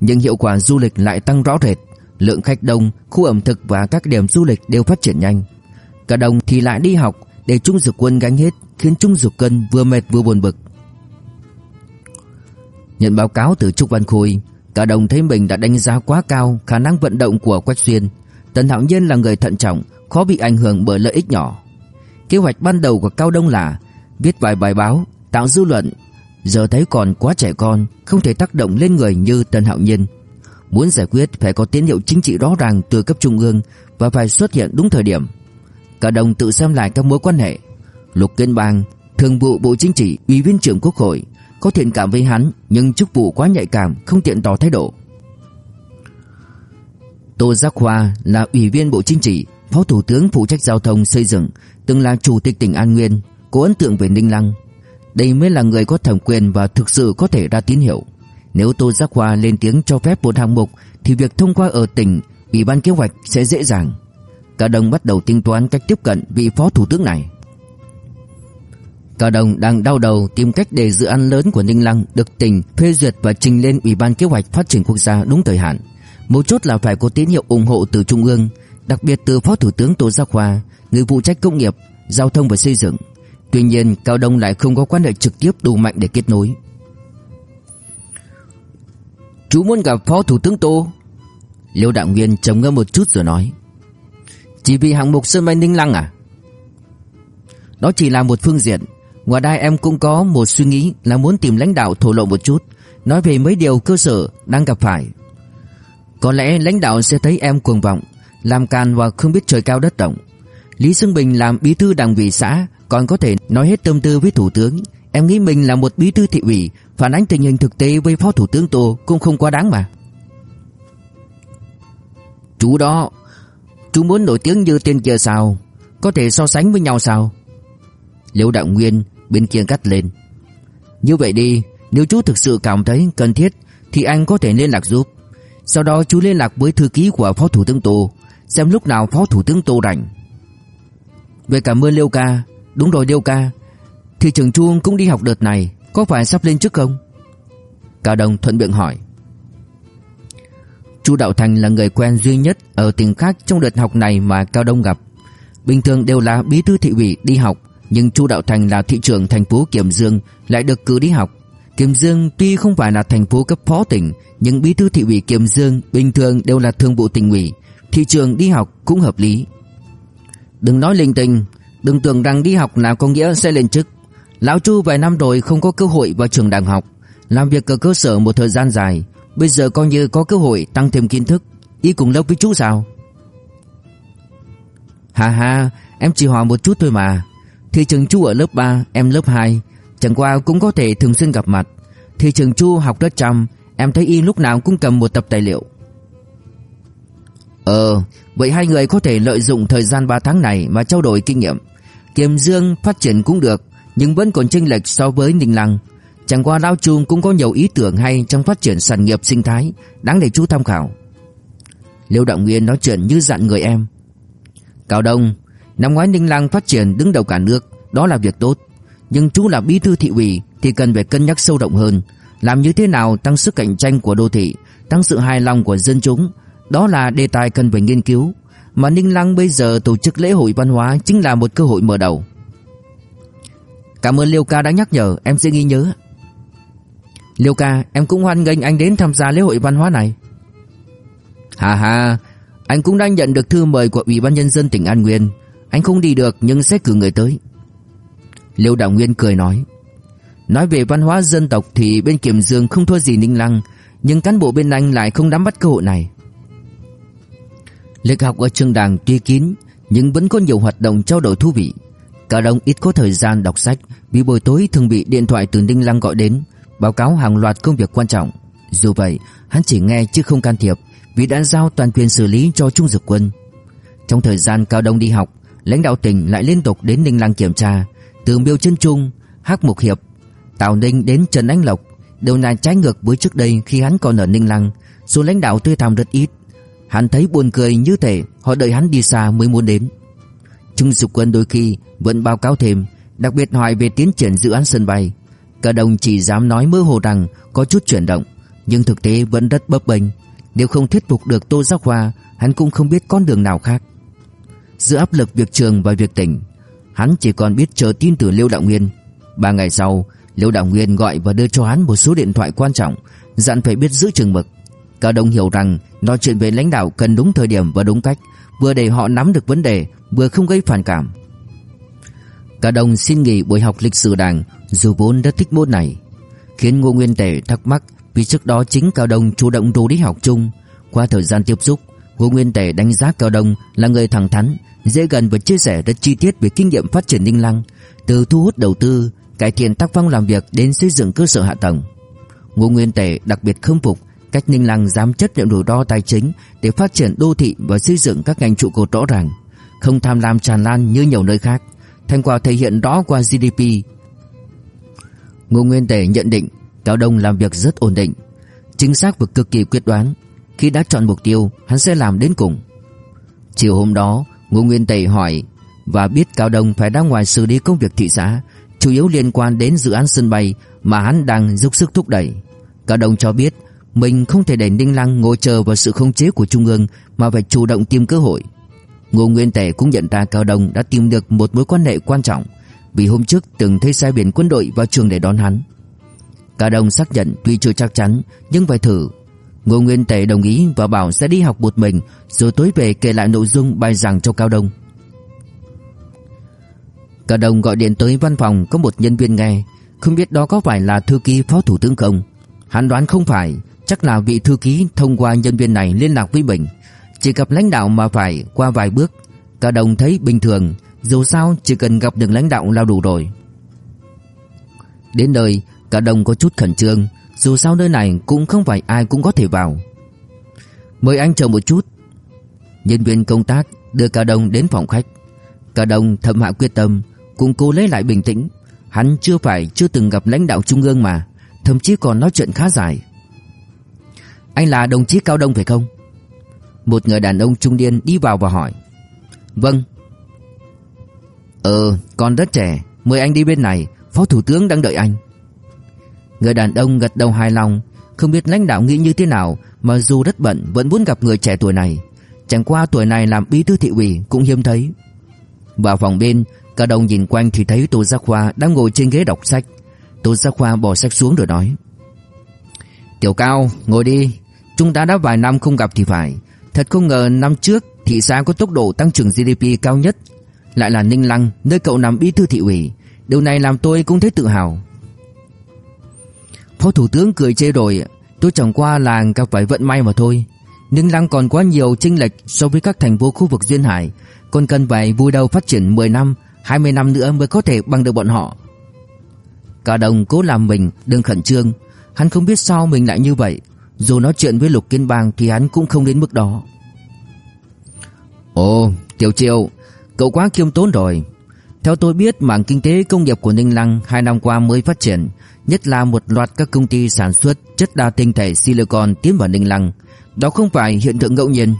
nhưng hiệu quả du lịch lại tăng rõ rệt, lượng khách đông, khu ẩm thực và các điểm du lịch đều phát triển nhanh. Cả đồng thì lại đi học để Trung Dực Quân gánh hết, khiến Trung Dực Quân vừa mệt vừa buồn bực. Nhận báo cáo từ Trúc Văn Khôi, cả đồng thấy mình đã đánh giá quá cao khả năng vận động của Quách Xuyên. Tần Hạo Nhiên là người thận trọng, khó bị ảnh hưởng bởi lợi ích nhỏ. Kế hoạch ban đầu của Cao Đông là viết vài bài báo, tạo dư luận. Giờ thấy còn quá trẻ con, không thể tác động lên người như Tần Hạo Nhiên. Muốn giải quyết phải có tín hiệu chính trị rõ ràng từ cấp trung ương và phải xuất hiện đúng thời điểm. Cao Đông tự xem lại các mối quan hệ. Lục Kiên Bang, Thường vụ Bộ Chính trị, Ủy viên trưởng Quốc hội, có thiện cảm với hắn nhưng chức vụ quá nhạy cảm, không tiện tỏ thái độ. Tô Giác Hoa là Ủy viên Bộ Chính trị, Phó Thủ tướng phụ trách giao thông xây dựng, từng là Chủ tịch tỉnh An Nguyên, có ấn tượng về Ninh Lăng. Đây mới là người có thẩm quyền và thực sự có thể ra tín hiệu. Nếu Tô Giác Hoa lên tiếng cho phép một hạng mục thì việc thông qua ở tỉnh, Ủy ban kế hoạch sẽ dễ dàng. Cả đồng bắt đầu tính toán cách tiếp cận vị phó thủ tướng này. Cả đồng đang đau đầu tìm cách để dự án lớn của Ninh Lăng được tỉnh phê duyệt và trình lên Ủy ban kế hoạch phát triển quốc gia đúng thời hạn. Một chốt là phải có tín hiệu ủng hộ từ Trung ương, đặc biệt từ Phó Thủ tướng Tô Giác Hoa, người phụ trách công nghiệp, giao thông và xây dựng. Tuy nhiên, Cao Đông lại không có quan hệ trực tiếp đủ mạnh để kết nối. Chú muốn gặp Phó Thủ tướng Tô? Liêu Đạo Nguyên trầm ngâm một chút rồi nói. Chỉ vì hạng mục sân bay Ninh Lăng à? Đó chỉ là một phương diện. Ngoài ra em cũng có một suy nghĩ Là muốn tìm lãnh đạo thổ lộ một chút. Nói về mấy điều cơ sở đang gặp phải. Có lẽ lãnh đạo sẽ thấy em cuồng vọng Làm can và không biết trời cao đất rộng. Lý Xuân Bình làm bí thư đảng ủy xã, Còn có thể nói hết tâm tư với thủ tướng. Em nghĩ mình là một bí thư thị ủy, Phản ánh tình hình thực tế với phó thủ tướng Tô Cũng không quá đáng mà. Chú đó, Chú muốn nổi tiếng như tên kia sao? Có thể so sánh với nhau sao? Liễu Đạo Nguyên bên kia cắt lên. Như vậy đi, Nếu chú thực sự cảm thấy cần thiết, Thì anh có thể liên lạc giúp. Sau đó chú liên lạc với thư ký của Phó Thủ tướng Tô, Xem lúc nào Phó Thủ tướng Tô rảnh. Về cảm ơn Liêu Ca, Đúng rồi Liêu Ca, Thị trưởng Chuông cũng đi học đợt này, Có phải sắp lên trước không? Cao Đông thuận miệng hỏi. Chu Đạo Thành là người quen duy nhất Ở tỉnh khác trong đợt học này mà Cao Đông gặp. Bình thường đều là bí thư thị ủy đi học, Nhưng Chu Đạo Thành là thị trưởng thành phố Kiểm Dương Lại được cử đi học. Kiểm Dương tuy không phải là thành phố cấp phó tỉnh, Nhưng bí thư thị ủy Kiểm Dương Bình thường đều là thường vụ tỉnh ủy. Thị trưởng đi học cũng hợp lý. Đừng nói linh tinh Đừng tưởng rằng đi học là có nghĩa sẽ lên chức Lão Chu vài năm rồi không có cơ hội vào trường đại học, làm việc ở cơ sở một thời gian dài, bây giờ coi như có cơ hội tăng thêm kiến thức, y cùng lớp với chú sao? Hà hà, em chỉ hỏi một chút thôi mà. Thì trường Chu ở lớp 3, em lớp 2, chẳng qua cũng có thể thường xuyên gặp mặt. Thì trường Chu học rất chăm, em thấy y lúc nào cũng cầm một tập tài liệu. Ờ, vậy hai người có thể lợi dụng thời gian 3 tháng này mà trao đổi kinh nghiệm. Kiềm Dương phát triển cũng được, nhưng vẫn còn chênh lệch so với Ninh Lăng. Chẳng qua Lao Trung cũng có nhiều ý tưởng hay trong phát triển sản nghiệp sinh thái, đáng để chú tham khảo. Liêu Đạo Nguyên nói chuyện như dặn người em. Cao Đông, năm ngoái Ninh Lăng phát triển đứng đầu cả nước, đó là việc tốt. Nhưng chú là bí thư thị ủy Thì cần phải cân nhắc sâu rộng hơn Làm như thế nào tăng sức cạnh tranh của đô thị Tăng sự hài lòng của dân chúng đó là đề tài cần phải nghiên cứu. Mà Ninh Lăng bây giờ tổ chức lễ hội văn hóa Chính là một cơ hội mở đầu. Cảm ơn Liêu ca đã nhắc nhở, Em sẽ ghi nhớ. Liêu ca, em cũng hoan nghênh anh đến tham gia lễ hội văn hóa này. Hà hà Anh cũng đang nhận được thư mời của Ủy ban Nhân dân tỉnh An Nguyên. Anh không đi được nhưng sẽ cử người tới. Liêu Đạo Nguyên cười nói. Nói về văn hóa dân tộc thì bên Kiểm Dương không thua gì Ninh Lăng, Nhưng cán bộ bên anh lại không nắm bắt cơ hội này. Lịch học ở trường đảng tuy kín, Nhưng vẫn có nhiều hoạt động trao đổi thú vị. Cả đông ít có thời gian đọc sách, Vì buổi tối thường bị điện thoại từ Ninh Lăng gọi đến, Báo cáo hàng loạt công việc quan trọng. Dù vậy, hắn chỉ nghe chứ không can thiệp, Vì đã giao toàn quyền xử lý cho Trung Dực Quân. Trong thời gian Cao Đông đi học, Lãnh đạo tỉnh lại liên tục đến Ninh Lăng kiểm tra. Từ Miêu Chân Trung, Hắc Mục Hiệp, Tào Ninh đến Trần Anh Lộc, Đều là trái ngược với trước đây khi hắn còn ở Ninh Lăng. Số lãnh đạo tươi tham rất ít Hắn thấy buồn cười như thể Họ đợi hắn đi xa mới muốn đến. Trung Dục Quân đôi khi vẫn báo cáo thêm, Đặc biệt hỏi về tiến triển dự án sân bay. Cả đồng chỉ dám nói mơ hồ rằng Có chút chuyển động, Nhưng thực tế vẫn rất bấp bênh. Nếu không thuyết phục được Tô Giác Hoa, Hắn cũng không biết con đường nào khác. Giữa áp lực việc trường và việc tỉnh, Hắn chỉ còn biết chờ tin từ Liêu Đạo Nguyên. Ba ngày sau, Liêu Đạo Nguyên gọi và đưa cho hắn một số điện thoại quan trọng, Dặn phải biết giữ chừng mực. Cao Đông hiểu rằng, nói chuyện với lãnh đạo cần đúng thời điểm và đúng cách, Vừa để họ nắm được vấn đề, Vừa không gây phản cảm. Cao Đông xin nghỉ buổi học lịch sử đảng, Dù vốn rất thích môn này. Khiến Ngô Nguyên tề thắc mắc Vì trước đó chính Cao Đông chủ động rủ đi học chung. Qua thời gian tiếp xúc, Ngô Nguyên tề đánh giá Cao Đông là người thẳng thắn, Dễ gần và chia sẻ rất chi tiết về kinh nghiệm phát triển Ninh Lăng, Từ thu hút đầu tư, Cải thiện tác phong làm việc đến xây dựng cơ sở hạ tầng. Ngô Nguyên tề đặc biệt khâm phục cách Ninh Lăng dám chấp nhận rủi ro tài chính để phát triển đô thị và xây dựng các ngành trụ cột rõ ràng, không tham lam tràn lan như nhiều nơi khác. Thành quả thể hiện rõ qua GDP. Ngô Nguyên tề nhận định Cao Đông làm việc rất ổn định, chính xác và cực kỳ quyết đoán. Khi đã chọn mục tiêu, hắn sẽ làm đến cùng. Chiều hôm đó, Ngô Nguyên tề hỏi và biết Cao Đông phải ra ngoài xử lý công việc thị xã, chủ yếu liên quan đến dự án sân bay mà hắn đang giúp sức thúc đẩy. Cao Đông cho biết mình không thể để Ninh Lăng ngồi chờ vào sự khống chế của Trung ương mà phải chủ động tìm cơ hội. Ngô Nguyên Tể cũng nhận ra Cao Đông đã tìm được một mối quan hệ quan trọng vì hôm trước từng thấy sai biển quân đội vào trường để đón hắn. Cao Đông xác nhận tuy chưa chắc chắn nhưng phải thử. Ngô Nguyên Tể đồng ý và bảo sẽ đi học một mình rồi tối về kể lại nội dung bài giảng cho Cao Đông. Cao Đông gọi điện tới văn phòng có một nhân viên nghe, không biết đó có phải là thư ký phó thủ tướng không. Hắn đoán không phải, Chắc là vị thư ký thông qua nhân viên này liên lạc với mình. Chỉ gặp lãnh đạo mà phải qua vài bước. Cả đồng thấy bình thường. Dù sao, chỉ cần gặp được lãnh đạo là đủ rồi. Đến nơi, Cả đồng có chút khẩn trương. Dù sao nơi này cũng không phải ai cũng có thể vào. Mời anh chờ một chút. Nhân viên công tác đưa cả đồng đến phòng khách. Cả đồng thầm hạ quyết tâm Cũng cố lấy lại bình tĩnh. Hắn chưa phải chưa từng gặp lãnh đạo trung ương mà, Thậm chí còn nói chuyện khá dài anh là đồng chí Cao Đông phải không? Một người đàn ông trung niên đi vào và hỏi. Vâng. Ờ còn rất trẻ, Mời anh đi bên này, Phó Thủ tướng đang đợi anh. Người đàn ông gật đầu hài lòng, Không biết lãnh đạo nghĩ như thế nào, Mà dù rất bận, vẫn muốn gặp người trẻ tuổi này. Chẳng qua tuổi này làm bí thư thị ủy Cũng hiếm thấy. Vào phòng bên, Cao Đông nhìn quanh thì thấy Tô Giác Khoa đang ngồi trên ghế đọc sách. Tô Giác Khoa bỏ sách xuống rồi nói. Tiểu Cao, ngồi đi. Chúng ta đã vài năm không gặp thì phải. Thật không ngờ năm trước, thị xã có tốc độ tăng trưởng GDP cao nhất. Lại là Ninh Lăng, Nơi cậu nằm bí thư thị ủy. Điều này làm tôi cũng thấy tự hào. Phó Thủ tướng cười chê rồi, Tôi chẳng qua là gặp phải vận may mà thôi. Ninh Lăng còn quá nhiều chênh lệch So với các thành phố khu vực duyên hải. Còn cần phải vui đầu phát triển 10 năm 20 năm nữa mới có thể bằng được bọn họ. Cả đồng cố làm mình, đừng khẩn trương. Hắn không biết sao mình lại như vậy dù nói chuyện với Lục Kiên Bang thì hắn cũng không đến mức đó. Ồ, Tiểu Triệu, cậu quá kiêm tốn rồi. Theo tôi biết mảng kinh tế công nghiệp của Ninh Lăng hai năm qua mới phát triển, nhất là một loạt các công ty sản xuất chất đa tinh thể silicon tiến vào Ninh Lăng. Đó không phải hiện tượng ngẫu nhiên.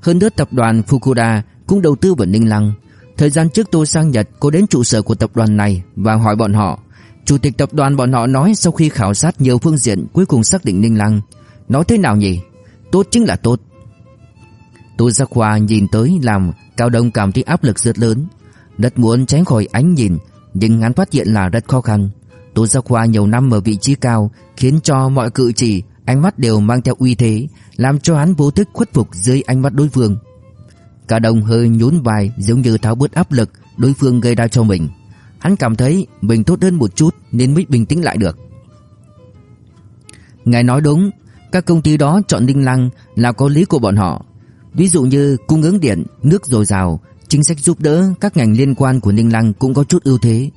Hơn nữa tập đoàn Fukuda cũng đầu tư vào Ninh Lăng. Thời gian trước tôi sang Nhật Cô đến trụ sở của tập đoàn này Và hỏi bọn họ Chủ tịch tập đoàn bọn họ nói Sau khi khảo sát nhiều phương diện Cuối cùng xác định Ninh Lăng Nói thế nào nhỉ? Tốt chính là tốt. Tô Giác Khoa nhìn tới làm Cao Đông cảm thấy áp lực rất lớn. Rất muốn tránh khỏi ánh nhìn, Nhưng hắn phát hiện là rất khó khăn. Tô Giác Khoa nhiều năm ở vị trí cao, Khiến cho mọi cử chỉ, Ánh mắt đều mang theo uy thế, Làm cho hắn vô thức khuất phục dưới ánh mắt đối phương. Cao Đông hơi nhún vai, Giống như tháo bớt áp lực Đối phương gây ra cho mình. Hắn cảm thấy mình tốt hơn một chút, Nên mới bình tĩnh lại được. Ngài nói đúng các công ty đó chọn ninh Lăng Là có lý của bọn họ Ví dụ như cung ứng điện, nước dồi dào, chính sách giúp đỡ các ngành liên quan của Ninh Lăng cũng có chút ưu thế.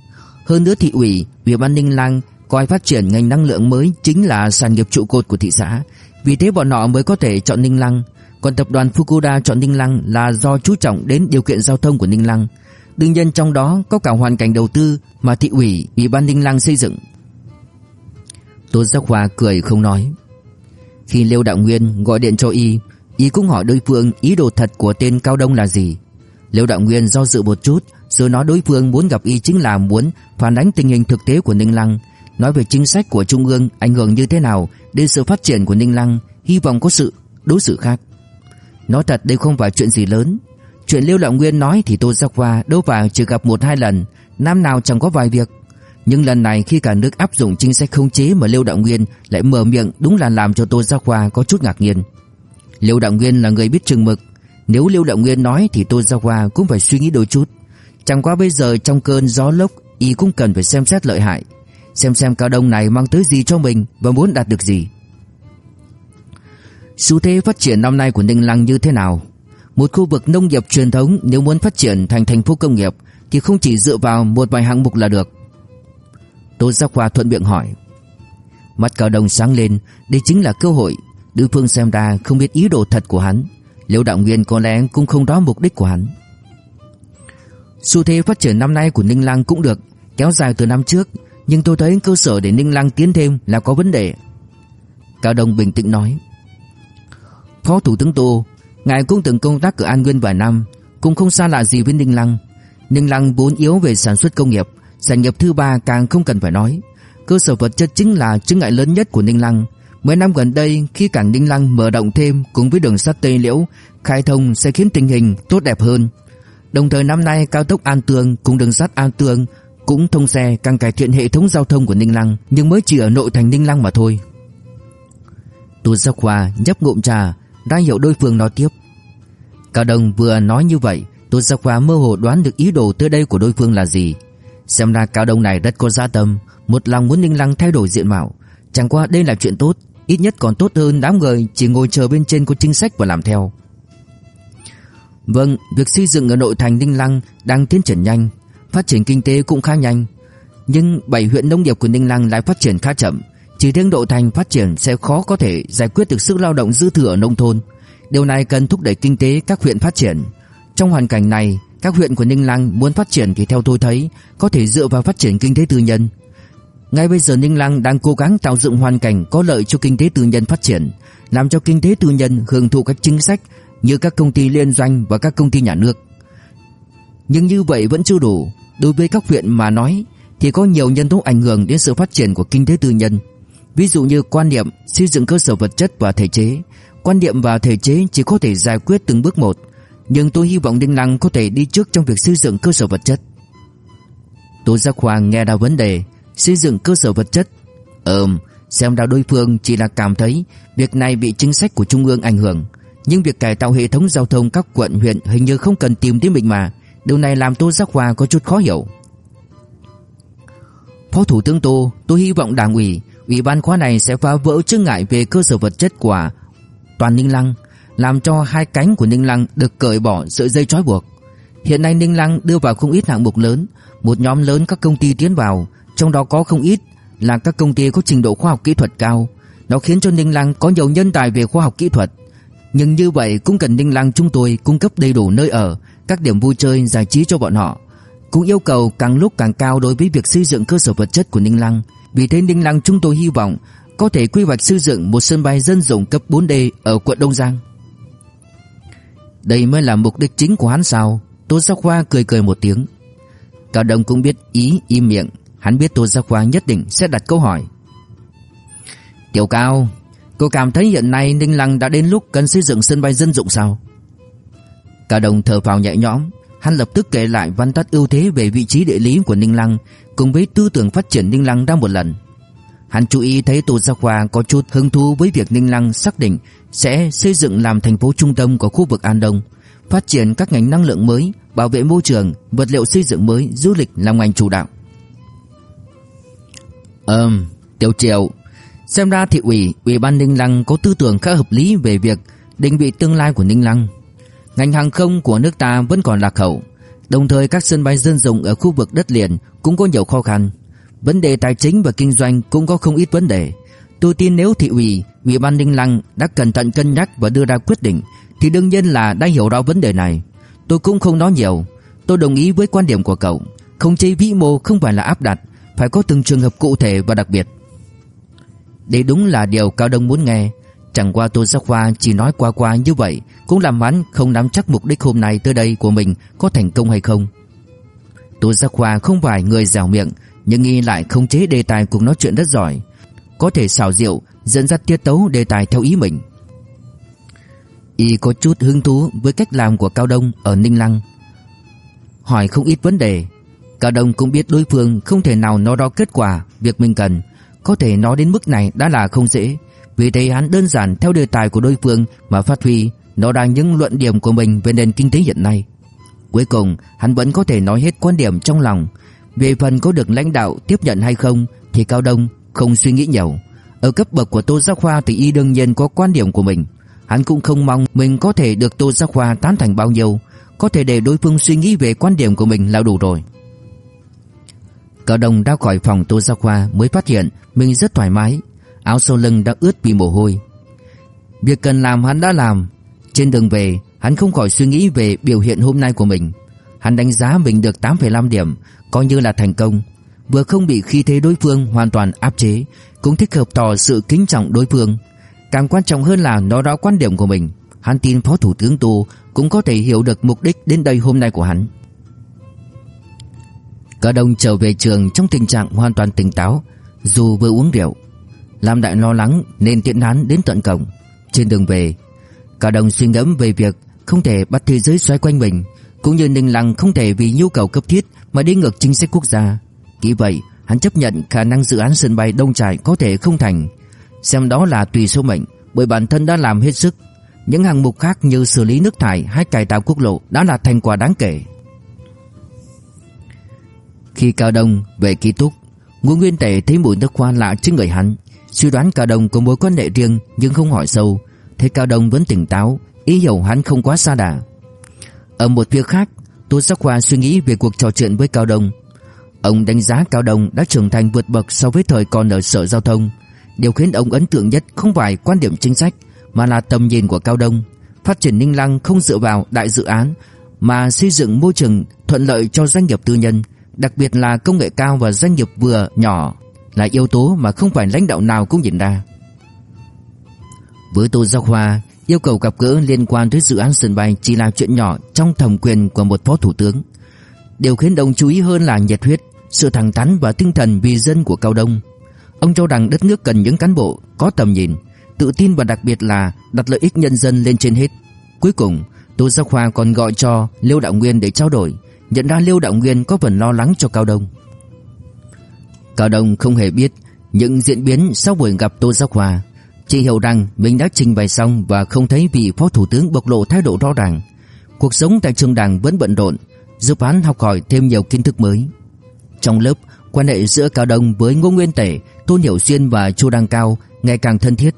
Hơn nữa thị ủy, Ủy ban Ninh Lăng coi phát triển ngành năng lượng mới chính là sản nghiệp trụ cột của thị xã, vì thế bọn họ mới có thể chọn Ninh Lăng. Còn tập đoàn Fukuda chọn Ninh Lăng là do chú trọng đến điều kiện giao thông của Ninh Lăng. Đương nhiên trong đó có cả hoàn cảnh đầu tư mà thị ủy, Ủy ban Ninh Lăng xây dựng. Tô Giác Hòa cười không nói. Khi Liêu Đạo Nguyên gọi điện cho y, Y cũng hỏi đối phương ý đồ thật của tên Cao Đông là gì. Liêu Đạo Nguyên do dự một chút Rồi nói đối phương muốn gặp Y chính là muốn Phản ánh tình hình thực tế của Ninh Lăng. Nói về chính sách của Trung ương ảnh hưởng như thế nào Đến sự phát triển của Ninh Lăng Hy vọng có sự đối xử khác. Nói thật đây không phải chuyện gì lớn. Chuyện Liêu Đạo Nguyên nói thì tôi ra qua Đâu phải chỉ gặp một hai lần Năm nào chẳng có vài việc. Nhưng lần này khi cả nước áp dụng chính sách không chế Mà Liêu Đạo Nguyên lại mở miệng Đúng là làm cho Tô Gia qua có chút ngạc nhiên. Liêu Đạo Nguyên là người biết chừng mực. Nếu Liêu Đạo Nguyên nói thì Tô Gia qua cũng phải suy nghĩ đôi chút. Chẳng qua bây giờ trong cơn gió lốc, Y cũng cần phải xem xét lợi hại. Xem xem cao đông này mang tới gì cho mình Và muốn đạt được gì. Xu thế phát triển năm nay của Ninh Lăng như thế nào? Một khu vực nông nghiệp truyền thống Nếu muốn phát triển thành thành phố công nghiệp Thì không chỉ dựa vào một vài hạng mục là được. Tô Giác Khoa thuận miệng hỏi. Mắt cao đông sáng lên, Đây chính là cơ hội. Đối phương xem ra không biết ý đồ thật của hắn. Liễu Đạo Nguyên có lẽ cũng không rõ mục đích của hắn. Xu thế phát triển năm nay của Ninh Lăng cũng được, Kéo dài từ năm trước, Nhưng tôi thấy cơ sở để Ninh Lăng tiến thêm là có vấn đề. Cao Đông bình tĩnh nói. Phó Thủ tướng Tô, Ngài cũng từng công tác ở An Nguyên vài năm, Cũng không xa lạ gì với Ninh Lăng. Ninh Lăng vốn yếu về sản xuất công nghiệp Sản nghiệp thứ ba càng không cần phải nói Cơ sở vật chất chính là chứng ngại lớn nhất của Ninh Lăng Mấy năm gần đây khi cảng Ninh Lăng mở rộng thêm cùng với đường sắt Tây Liễu khai thông sẽ khiến tình hình tốt đẹp hơn. Đồng thời năm nay cao tốc An Tường cùng đường sắt An Tường cũng thông xe càng cải thiện hệ thống giao thông của Ninh Lăng nhưng mới chỉ ở nội thành Ninh Lăng mà thôi. Tô Giác Khoa nhấp ngụm trà, ra hiệu đối phương nói tiếp. Cao Đồng vừa nói như vậy, Tô Giác Khoa mơ hồ đoán được ý đồ tới đây của đối phương là gì. Xem ra Cao Đông này rất có gia tâm, một lòng muốn Ninh Lăng thay đổi diện mạo, chẳng qua đây là chuyện tốt, Ít nhất còn tốt hơn đám người chỉ ngồi chờ bên trên có chính sách và làm theo. Vâng, việc xây dựng ở nội thành Ninh Lăng đang tiến triển nhanh. Phát triển kinh tế cũng khá nhanh. Nhưng bảy huyện nông nghiệp của Ninh Lăng lại phát triển khá chậm. Chỉ riêng độ thành phát triển sẽ khó có thể giải quyết được sức lao động dư thừa ở nông thôn. Điều này cần thúc đẩy kinh tế các huyện phát triển. Trong hoàn cảnh này, các huyện của Ninh Lăng muốn phát triển thì theo tôi thấy Có thể dựa vào phát triển kinh tế tư nhân ngay bây giờ Ninh Lăng đang cố gắng tạo dựng hoàn cảnh có lợi cho kinh tế tư nhân phát triển, làm cho kinh tế tư nhân hưởng thụ các chính sách như các công ty liên doanh và các công ty nhà nước. Nhưng như vậy vẫn chưa đủ, đối với các huyện mà nói thì có nhiều nhân tố ảnh hưởng đến sự phát triển của kinh tế tư nhân. Ví dụ như quan niệm xây dựng cơ sở vật chất và thể chế. Quan niệm và thể chế chỉ có thể giải quyết từng bước một, nhưng tôi hy vọng Ninh Lăng có thể đi trước trong việc xây dựng cơ sở vật chất. Tô Giác Hoàng nghe ra vấn đề, xây dựng cơ sở vật chất. Ừm, xem ra đối phương chỉ là cảm thấy việc này bị chính sách của trung ương ảnh hưởng, nhưng việc cải tạo hệ thống giao thông các quận huyện hình như không cần tìm đến mình mà, điều này làm Tô Giác Hoa có chút khó hiểu. Phó Thủ tướng Tô, tôi hy vọng Đảng ủy, Ủy ban khóa này sẽ phá vỡ chướng ngại về cơ sở vật chất của toàn Ninh Lăng, làm cho hai cánh của Ninh Lăng được cởi bỏ sợi dây trói buộc. Hiện nay Ninh Lăng đưa vào không ít hạng mục lớn, một nhóm lớn các công ty tiến vào, trong đó có không ít là các công ty có trình độ khoa học kỹ thuật cao. Nó khiến cho Ninh Lăng có nhiều nhân tài về khoa học kỹ thuật. Nhưng như vậy cũng cần Ninh Lăng chúng tôi cung cấp đầy đủ nơi ở, các điểm vui chơi, giải trí cho bọn họ. Cũng yêu cầu càng lúc càng cao đối với việc xây dựng cơ sở vật chất của Ninh Lăng. Vì thế Ninh Lăng chúng tôi hy vọng có thể quy hoạch xây dựng một sân bay dân dụng cấp 4D ở quận Đông Giang. Đây mới là mục đích chính của hắn sao? Tô Giác Khoa cười cười một tiếng. Cao Đông cũng biết ý im miệng, hắn biết Tô Giác Khoa nhất định sẽ đặt câu hỏi. Tiểu Cao, cô cảm thấy hiện nay Ninh Lăng đã đến lúc cần xây dựng sân bay dân dụng sao? Cao Đông thở phào nhẹ nhõm, hắn lập tức kể lại văn tắt ưu thế về vị trí địa lý của Ninh Lăng cùng với tư tưởng phát triển Ninh Lăng ra một lần. Hắn chú ý thấy Tô Gia Khoa có chút hứng thú với việc Ninh Lăng xác định sẽ xây dựng làm thành phố trung tâm của khu vực An Đông, phát triển các ngành năng lượng mới, bảo vệ môi trường, vật liệu xây dựng mới, du lịch làm ngành chủ đạo. Ừm, Tiểu Triệu, xem ra thị ủy, ủy ban Ninh Lăng có tư tưởng khá hợp lý về việc định vị tương lai của Ninh Lăng. Ngành hàng không của nước ta vẫn còn lạc hậu, đồng thời các sân bay dân dụng ở khu vực đất liền cũng có nhiều khó khăn. Vấn đề tài chính và kinh doanh cũng có không ít vấn đề. Tôi tin nếu thị ủy, ủy ban Ninh Lăng đã cẩn thận cân nhắc và đưa ra quyết định thì đương nhiên là đã hiểu rõ vấn đề này. Tôi cũng không nói nhiều. Tôi đồng ý với quan điểm của cậu. Không chế vĩ mô không phải là áp đặt, phải có từng trường hợp cụ thể và đặc biệt. Đây đúng là điều Cao Đông muốn nghe. Chẳng qua Tô Giác Khoa chỉ nói qua qua như vậy cũng làm hắn không nắm chắc mục đích hôm nay tới đây của mình có thành công hay không. Tô Giác Khoa không phải người dẻo miệng, nhưng y lại không chế đề tài cuộc nói chuyện rất giỏi, có thể xào rượu dẫn dắt tiết tấu đề tài theo ý mình. Y có chút hứng thú với cách làm của Cao Đông ở Ninh Lăng. Hỏi không ít vấn đề, Cao Đông cũng biết đối phương không thể nào nói rõ kết quả việc mình cần, có thể nói đến mức này đã là không dễ, vì thế hắn đơn giản theo đề tài của đối phương mà phát huy nó ra những luận điểm của mình về nền kinh tế hiện nay. Cuối cùng, hắn vẫn có thể nói hết quan điểm trong lòng. Về phần có được lãnh đạo tiếp nhận hay không thì Cao Đông không suy nghĩ nhiều. Ở cấp bậc của Tô Giác Khoa thì y đương nhiên có quan điểm của mình. Hắn cũng không mong mình có thể được Tô Giác Khoa tán thành bao nhiêu, có thể để đối phương suy nghĩ về quan điểm của mình là đủ rồi. Cao Đông ra khỏi phòng Tô Giác Khoa mới phát hiện mình rất thoải mái, áo sau lưng đã ướt vì mồ hôi. Việc cần làm hắn đã làm, trên đường về, hắn không khỏi suy nghĩ về biểu hiện hôm nay của mình. Hắn đánh giá mình được 8,5 điểm, coi như là thành công. Vừa không bị khí thế đối phương hoàn toàn áp chế, cũng thích hợp tỏ sự kính trọng đối phương. Càng quan trọng hơn là nói rõ quan điểm của mình. Hắn tin Phó Thủ tướng tô cũng có thể hiểu được mục đích đến đây hôm nay của hắn. Cả đồng trở về trường trong tình trạng hoàn toàn tỉnh táo, dù vừa uống rượu. Lam Đại lo lắng nên tiện hắn đến tận cổng. Trên đường về, Cả đồng suy ngẫm về việc không thể bắt thế giới xoay quanh mình, cũng như Ninh Lăng không thể vì nhu cầu cấp thiết mà đi ngược chính sách quốc gia. Nghĩ vậy, hắn chấp nhận khả năng dự án sân bay Đông Trải có thể không thành, xem đó là tùy số mệnh, bởi bản thân đã làm hết sức. Những hạng mục khác như xử lý nước thải hay cải tạo quốc lộ đã là thành quả đáng kể. Khi Cao Đông về ký túc, Ngô Nguyên tề thấy mùi nước hoa lạ trên người hắn, suy đoán Cao Đông có mối quan hệ riêng nhưng không hỏi sâu, thấy Cao Đông vẫn tỉnh táo Ý hiểu hắn không quá xa đà ở một phía khác Tô Sắc Hoa suy nghĩ về cuộc trò chuyện với Cao Đông. Ông đánh giá Cao Đông đã trưởng thành vượt bậc so với thời còn ở sở giao thông Điều khiến ông ấn tượng nhất không phải quan điểm chính sách Mà là tầm nhìn của Cao Đông. Phát triển Ninh Lăng không dựa vào đại dự án Mà xây dựng môi trường thuận lợi cho doanh nghiệp tư nhân Đặc biệt là công nghệ cao và doanh nghiệp vừa nhỏ Là yếu tố mà không phải lãnh đạo nào cũng nhìn ra. Với Tô Giác Hoa, yêu cầu gặp gỡ liên quan tới dự án sân bay chỉ là chuyện nhỏ trong thẩm quyền của một phó thủ tướng. Điều khiến đồng chú ý hơn là nhiệt huyết, sự thẳng thắn và tinh thần vì dân của Cao Đông. Ông cho rằng đất nước cần những cán bộ có tầm nhìn, tự tin và đặc biệt là đặt lợi ích nhân dân lên trên hết. Cuối cùng, Tô Giác Khoa còn gọi cho Liêu Đạo Nguyên để trao đổi, nhận ra Liêu Đạo Nguyên có phần lo lắng cho Cao Đông. Cao Đông không hề biết những diễn biến sau buổi gặp Tô Giác Khoa. Chỉ hiểu rằng mình đã trình bày xong và không thấy vị phó thủ tướng bộc lộ thái độ rõ ràng. Cuộc sống tại trường đảng vẫn bận rộn, giúp hắn học hỏi thêm nhiều kiến thức mới. Trong lớp, quan hệ giữa Cao Đông với Ngô Nguyên Tể, Tôn Hiểu Xuyên và Chu Đăng Cao ngày càng thân thiết.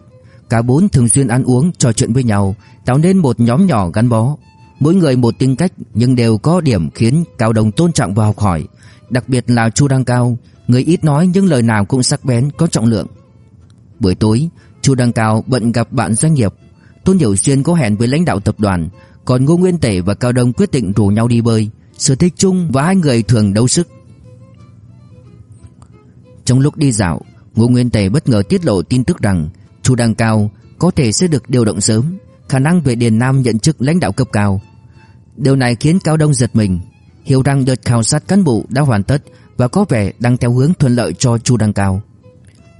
Cả bốn thường xuyên ăn uống, trò chuyện với nhau, tạo nên một nhóm nhỏ gắn bó. Mỗi người một tính cách nhưng đều có điểm khiến Cao Đông tôn trọng và học hỏi. Đặc biệt là Chu Đăng Cao, người ít nói nhưng lời nào cũng sắc bén, có trọng lượng. Buổi tối, Chu Đăng Cao bận gặp bạn doanh nghiệp, Tôn Hiểu Xuyên có hẹn với lãnh đạo tập đoàn, còn Ngô Nguyên Tể và Cao Đông quyết định rủ nhau đi bơi, sở thích chung và hai người thường đấu sức. Trong lúc đi dạo, Ngô Nguyên Tể bất ngờ tiết lộ tin tức rằng Chu Đăng Cao có thể sẽ được điều động sớm, khả năng về Điền Nam nhận chức lãnh đạo cấp cao. Điều này khiến Cao Đông giật mình Hiểu rằng đợt khảo sát cán bộ đã hoàn tất Và có vẻ đang theo hướng thuận lợi cho Chu Đăng Cao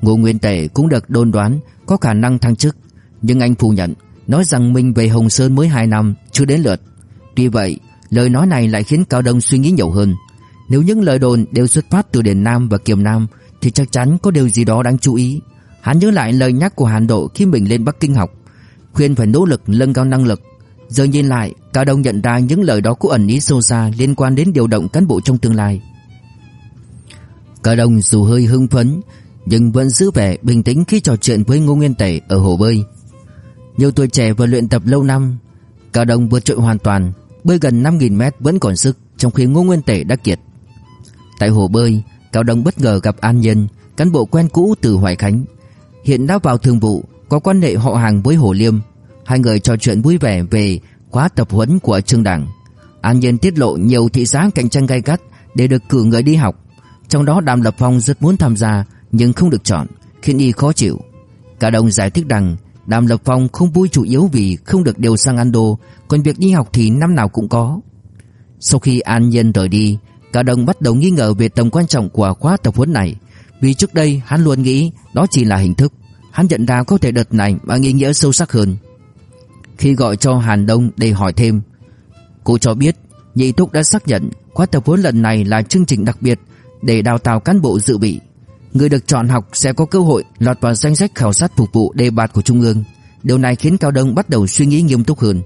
Ngô Nguyên Tể cũng được đồn đoán có khả năng thăng chức, Nhưng anh phủ nhận, Nói rằng mình về Hồng Sơn mới 2 năm, Chưa đến lượt. Tuy vậy, lời nói này lại khiến Cao Đông suy nghĩ nhiều hơn. Nếu những lời đồn đều xuất phát từ Điền Nam và Kiềm Nam, Thì chắc chắn có điều gì đó đáng chú ý. Hắn nhớ lại lời nhắc của Hàn Độ khi mình lên Bắc Kinh học. Khuyên phải nỗ lực nâng cao năng lực. Giờ nhìn lại, Cao Đông nhận ra những lời đó có ẩn ý sâu xa Liên quan đến điều động cán bộ trong tương lai. Cao Đông dù hơi hưng phấn nhưng vẫn giữ vẻ bình tĩnh khi trò chuyện với Ngô Nguyên Tể ở hồ bơi. Nhiều tuổi trẻ vừa luyện tập lâu năm, Cao Đông vượt trội hoàn toàn, Bơi gần 5.000 mét vẫn còn sức Trong khi Ngô Nguyên Tể đã kiệt. Tại hồ bơi, Cao Đông bất ngờ gặp An Nhân Cán bộ quen cũ từ Hoài Khánh. Hiện đã vào thường vụ, Có quan hệ họ hàng với Hồ Liêm. Hai người trò chuyện vui vẻ về khóa tập huấn của trường đảng. An Nhân tiết lộ nhiều thị xã cạnh tranh gay gắt Để được cử người đi học. Trong đó Đàm Lập Phong rất muốn tham gia nhưng không được chọn, Khiến y khó chịu. Cả đồng giải thích rằng, Đàm Lập Phong không vui chủ yếu vì không được điều sang Ando Còn việc đi học thì năm nào cũng có. Sau khi An Nhân rời đi, Cả đồng bắt đầu nghi ngờ về tầm quan trọng của khóa tập huấn này. Vì trước đây, hắn luôn nghĩ đó chỉ là hình thức. Hắn nhận ra có thể đợt này mang ý nghĩa sâu sắc hơn. Khi gọi cho Hàn Đông để hỏi thêm, Cô cho biết Nhị Túc đã xác nhận khóa tập huấn lần này là chương trình đặc biệt Để đào tạo cán bộ dự bị. Người được chọn học sẽ có cơ hội lọt vào danh sách khảo sát phục vụ đề bạt của Trung ương. Điều này khiến Cao Đông bắt đầu suy nghĩ nghiêm túc hơn.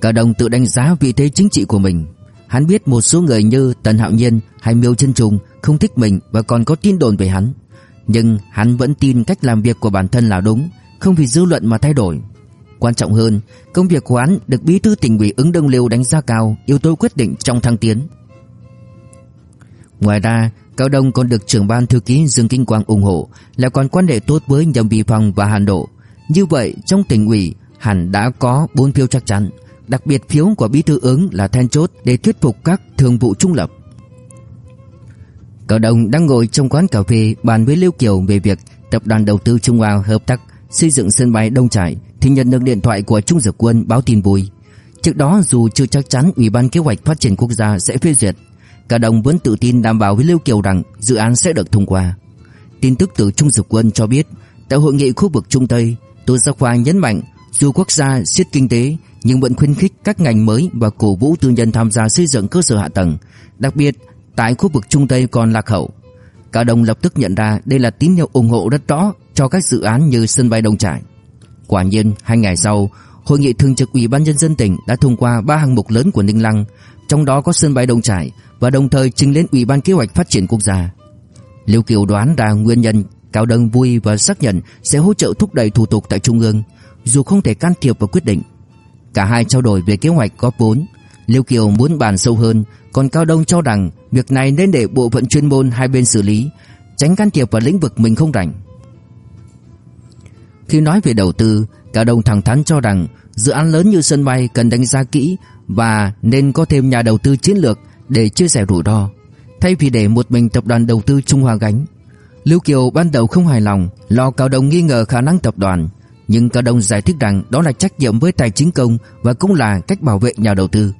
Cao Đông tự đánh giá vị thế chính trị của mình. Hắn biết một số người như Tần Hạo Nhiên hay Miêu Chân Trùng không thích mình và còn có tin đồn về hắn. Nhưng hắn vẫn tin cách làm việc của bản thân là đúng Không vì dư luận mà thay đổi. Quan trọng hơn, công việc của hắn được bí thư tỉnh ủy ứng Đông Liêu đánh giá cao, yếu tố quyết định trong thăng tiến. Ngoài ra, Cao Đông còn được trưởng ban thư ký Dương Kinh Quang ủng hộ, là còn quan hệ tốt với Nhậm Bì Phong và Hàn Độ. Như vậy, trong tỉnh ủy Hàn đã có 4 phiếu chắc chắn, đặc biệt phiếu của bí thư ứng là then chốt để thuyết phục các thường vụ trung lập. Cao Đông đang ngồi trong quán cà phê bàn với Lưu Kiều về việc tập đoàn đầu tư Trung Hoa hợp tác xây dựng sân bay Đông Trải thì nhận được điện thoại của Trung Dược Quân báo tin vui. Trước đó dù chưa chắc chắn Ủy ban Kế hoạch Phát triển Quốc gia sẽ phê duyệt, Cả đồng vẫn tự tin đảm bảo với Lưu Kiều rằng dự án sẽ được thông qua. Tin tức từ Trung Dực Quân cho biết, tại hội nghị khu vực Trung Tây, Tô Gia Khoa nhấn mạnh dù quốc gia siết kinh tế nhưng vẫn khuyến khích các ngành mới và cổ vũ tư nhân tham gia xây dựng cơ sở hạ tầng, đặc biệt tại khu vực Trung Tây còn lạc hậu. Cả đồng lập tức nhận ra đây là tín hiệu ủng hộ rất rõ cho các dự án như sân bay Đông Trải. Quả nhiên, hai ngày sau, hội nghị thường trực Ủy ban nhân dân tỉnh đã thông qua ba hạng mục lớn của Ninh Lăng, trong đó có sân bay Đông Trải và đồng thời trình lên Ủy ban Kế hoạch Phát triển Quốc gia. Liêu Kiều đoán ra nguyên nhân Cao Đông vui và xác nhận sẽ hỗ trợ thúc đẩy thủ tục tại Trung ương, dù không thể can thiệp vào quyết định. Cả hai trao đổi về kế hoạch góp vốn. Liêu Kiều muốn bàn sâu hơn, còn Cao Đông cho rằng việc này nên để bộ phận chuyên môn hai bên xử lý, tránh can thiệp vào lĩnh vực mình không rảnh. Khi nói về đầu tư, Cao Đông thẳng thắn cho rằng dự án lớn như sân bay cần đánh giá kỹ và nên có thêm nhà đầu tư chiến lược để chia sẻ rủi ro, thay vì để một mình tập đoàn đầu tư Trung Hoa gánh. Lưu Kiều ban đầu không hài lòng, lo Cao Đông nghi ngờ khả năng tập đoàn, nhưng Cao Đông giải thích rằng đó là trách nhiệm với tài chính công và cũng là cách bảo vệ nhà đầu tư.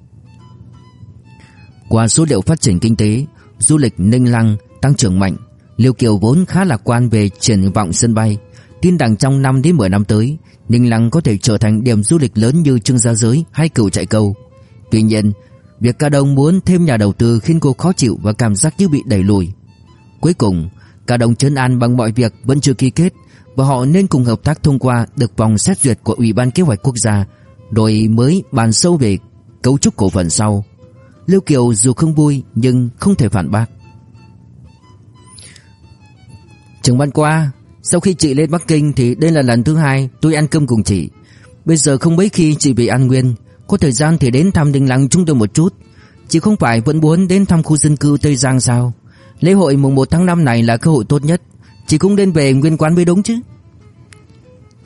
Qua số liệu phát triển kinh tế, du lịch Ninh Lăng tăng trưởng mạnh, Lưu Kiều vốn khá lạc quan về triển vọng sân bay, tin rằng trong 5 đến 10 năm tới, Ninh Lăng có thể trở thành điểm du lịch lớn như Trương Gia Giới hay Cửu Chạy Câu. Tuy nhiên, Việc Cả Đồng muốn thêm nhà đầu tư khiến cô khó chịu và cảm giác như bị đẩy lùi. Cuối cùng, Cả Đồng trấn an bằng mọi việc vẫn chưa ký kết và họ nên cùng hợp tác thông qua được vòng xét duyệt của Ủy ban Kế hoạch Quốc gia rồi mới bàn sâu về cấu trúc cổ phần sau. Lưu Kiều dù không vui nhưng không thể phản bác. Trường ban qua, sau khi chị lên Bắc Kinh thì đây là lần thứ hai tôi ăn cơm cùng chị. Bây giờ không mấy khi chị bị ăn nguyên, có thời gian thì đến thăm đình làng chúng tôi một chút. Chỉ không phải vẫn muốn đến thăm khu dân cư Tây Giang sao? Lễ hội mùng 1 tháng 5 này là cơ hội tốt nhất. Chị cũng nên về nguyên quán mới đúng chứ.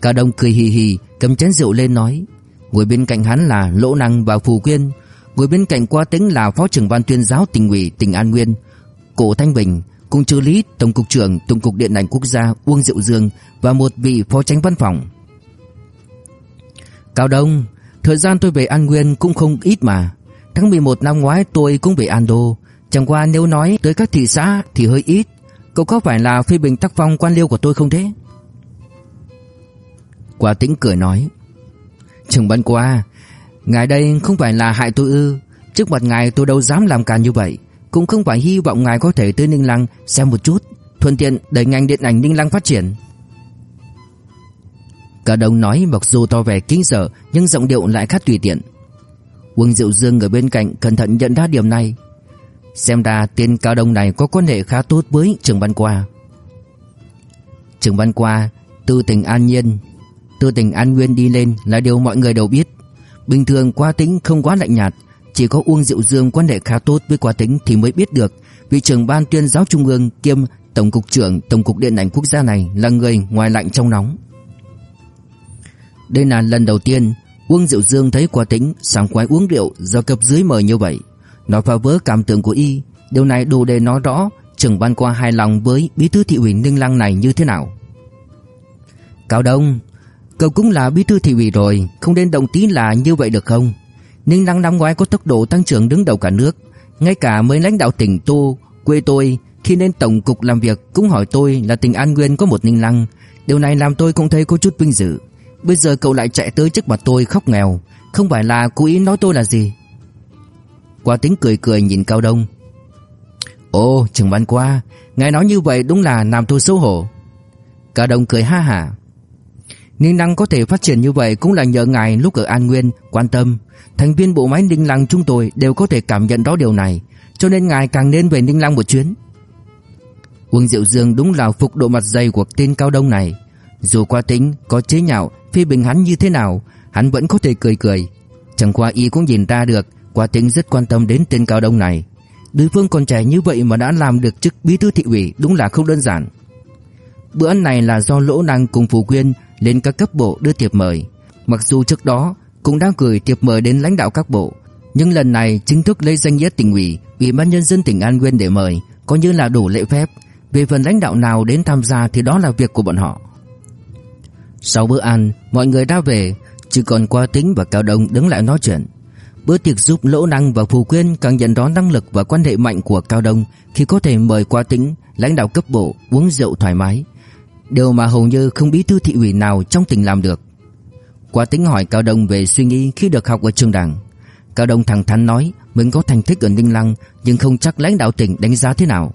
Cả đồng cười hì hì, Cầm chén rượu lên nói. Ngồi bên cạnh hắn là Lỗ Năng và Phù Quyên. Ngồi bên cạnh qua tính là Phó trưởng ban tuyên giáo tỉnh ủy, tỉnh An Nguyên. Cổ Thanh Bình, Cùng trợ lý Tổng cục trưởng Tổng cục Điện ảnh Quốc gia Uông Diệu Dương Và một vị phó tránh văn phòng. Cao Đông Thời gian tôi về An Nguyên cũng không ít mà. Tháng 11 năm ngoái tôi cũng về An Đô Chẳng qua nếu nói tới các thị xã thì hơi ít. Cậu có phải là phê bình tác phong quan liêu của tôi không thế? Quả tĩnh cười nói Trường ban Qua Ngài đây không phải là hại tôi ư. Trước mặt ngài tôi đâu dám làm càn như vậy. Cũng không phải hy vọng ngài có thể tới Ninh Lăng Xem một chút. Thuận tiện đẩy ngành điện ảnh Ninh Lăng phát triển. Cả đồng nói mặc dù to vẻ kinh sợ, Nhưng giọng điệu lại khá tùy tiện. Quân Diệu Dương ở bên cạnh cẩn thận nhận ra điểm này. Xem ra tên cao đông này có quan hệ khá tốt với Trường Văn Qua Trường Văn Qua Từ tình An Nhiên. Từ tình An Nguyên đi lên là điều mọi người đều biết. Bình thường qua tính không quá lạnh nhạt, Chỉ có Uông Diệu Dương quan hệ khá tốt với qua tính thì mới biết được Vị trưởng ban tuyên giáo trung ương kiêm Tổng cục trưởng Tổng cục Điện ảnh Quốc gia này là người ngoài lạnh trong nóng. Đây là lần đầu tiên Uông Diệu Dương thấy quả tính, sảng khoái uống rượu do cấp dưới mời như vậy. Nó phá vỡ cảm tưởng của y, Điều này đủ để nói rõ Trưởng ban qua hài lòng với bí thư thị ủy Ninh Lăng này như thế nào. Cao Đông, Cậu cũng là bí thư thị ủy rồi, Không nên đồng tí là như vậy được không? Ninh Lăng năm ngoái có tốc độ tăng trưởng đứng đầu cả nước. Ngay cả mấy lãnh đạo tỉnh Tô, Quê tôi, Khi lên tổng cục làm việc Cũng hỏi tôi là tỉnh An Nguyên có một Ninh Lăng. Điều này làm tôi cũng thấy có chút vinh dự. Bây giờ cậu lại chạy tới trước mặt tôi khóc nghèo. Không phải là cố ý nói tôi là gì. Qua tính cười cười nhìn Cao Đông. Ồ Trường Văn Qua Ngài nói như vậy đúng là làm tôi xấu hổ. Cao Đông cười ha hả Ninh Lăng có thể phát triển như vậy Cũng là nhờ ngài lúc ở An Nguyên Quan tâm. Thành viên bộ máy Ninh Lăng chúng tôi Đều có thể cảm nhận đó điều này, Cho nên ngài càng nên về Ninh Lăng một chuyến. Quân Diệu Dương đúng là phục độ mặt dày của tên Cao Đông này. Dù qua tính có chế nhạo Phi bình hắn như thế nào, Hắn vẫn có thể cười cười. Chẳng qua y cũng nhìn ra được, qua tính rất quan tâm đến tên cao đông này. Đối phương còn trẻ như vậy mà đã làm được chức bí thư thị ủy, Đúng là không đơn giản. Bữa ăn này là do Lỗ Năng cùng Phù Quyên Lên các cấp bộ đưa tiệp mời. Mặc dù trước đó, cũng đã gửi tiệp mời đến lãnh đạo các bộ, Nhưng lần này chính thức lấy danh nghĩa tỉnh ủy Ủy ban nhân dân tỉnh An Nguyên để mời Coi như là đủ lễ phép. Về phần lãnh đạo nào đến tham gia Thì đó là việc của bọn họ. Sau bữa ăn, Mọi người đã về, Chỉ còn qua tính và Cao Đông đứng lại nói chuyện Bữa tiệc giúp Lỗ Năng và Phù Quyên càng nhận rõ năng lực và quan hệ mạnh của Cao Đông khi có thể mời qua tính, lãnh đạo cấp bộ, uống rượu thoải mái. Điều mà hầu như không bí thư thị ủy nào trong tỉnh làm được. Qua tính hỏi Cao Đông về suy nghĩ khi được học ở trường đảng. Cao Đông thẳng thắn nói mình có thành tích ở Ninh Lăng, nhưng không chắc lãnh đạo tỉnh đánh giá thế nào.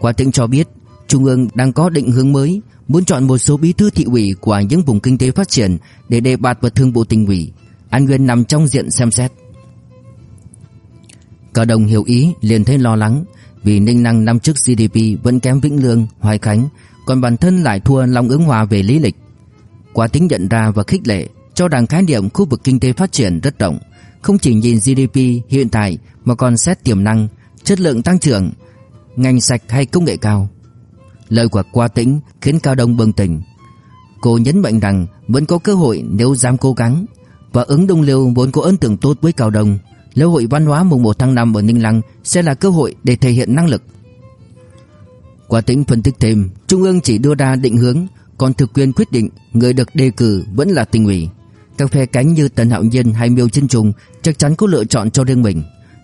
Qua tính cho biết Trung ương đang có định hướng mới muốn chọn một số bí thư thị ủy của những vùng kinh tế phát triển để đề bạt vào thương bộ tỉnh ủy. An Nguyên nằm trong diện xem xét. Cả đồng hiểu ý liền thấy lo lắng Vì Ninh Năng năm trước GDP vẫn kém Vĩnh Lương, Hoài Khánh Còn bản thân lại thua Long ứng hòa về lý lịch Qua tính nhận ra và khích lệ Cho rằng khái niệm khu vực kinh tế phát triển rất rộng Không chỉ nhìn GDP hiện tại Mà còn xét tiềm năng, chất lượng tăng trưởng Ngành sạch hay công nghệ cao Lời của qua tĩnh khiến Cao Đông bừng tỉnh Cô nhấn mạnh rằng vẫn có cơ hội nếu dám cố gắng Và ứng Đông Liêu vốn có ấn tượng tốt với Cao Đông Lễ hội văn hóa mùng 1 tháng 5 ở Ninh Lăng sẽ là cơ hội để thể hiện năng lực. Qua tính phân tích thêm, Trung ương chỉ đưa ra định hướng, còn thực quyền quyết định người được đề cử vẫn là tỉnh ủy. Các phe cánh như Tần Hạo Nhiên hay Miêu Chân Trùng chắc chắn có lựa chọn cho riêng mình.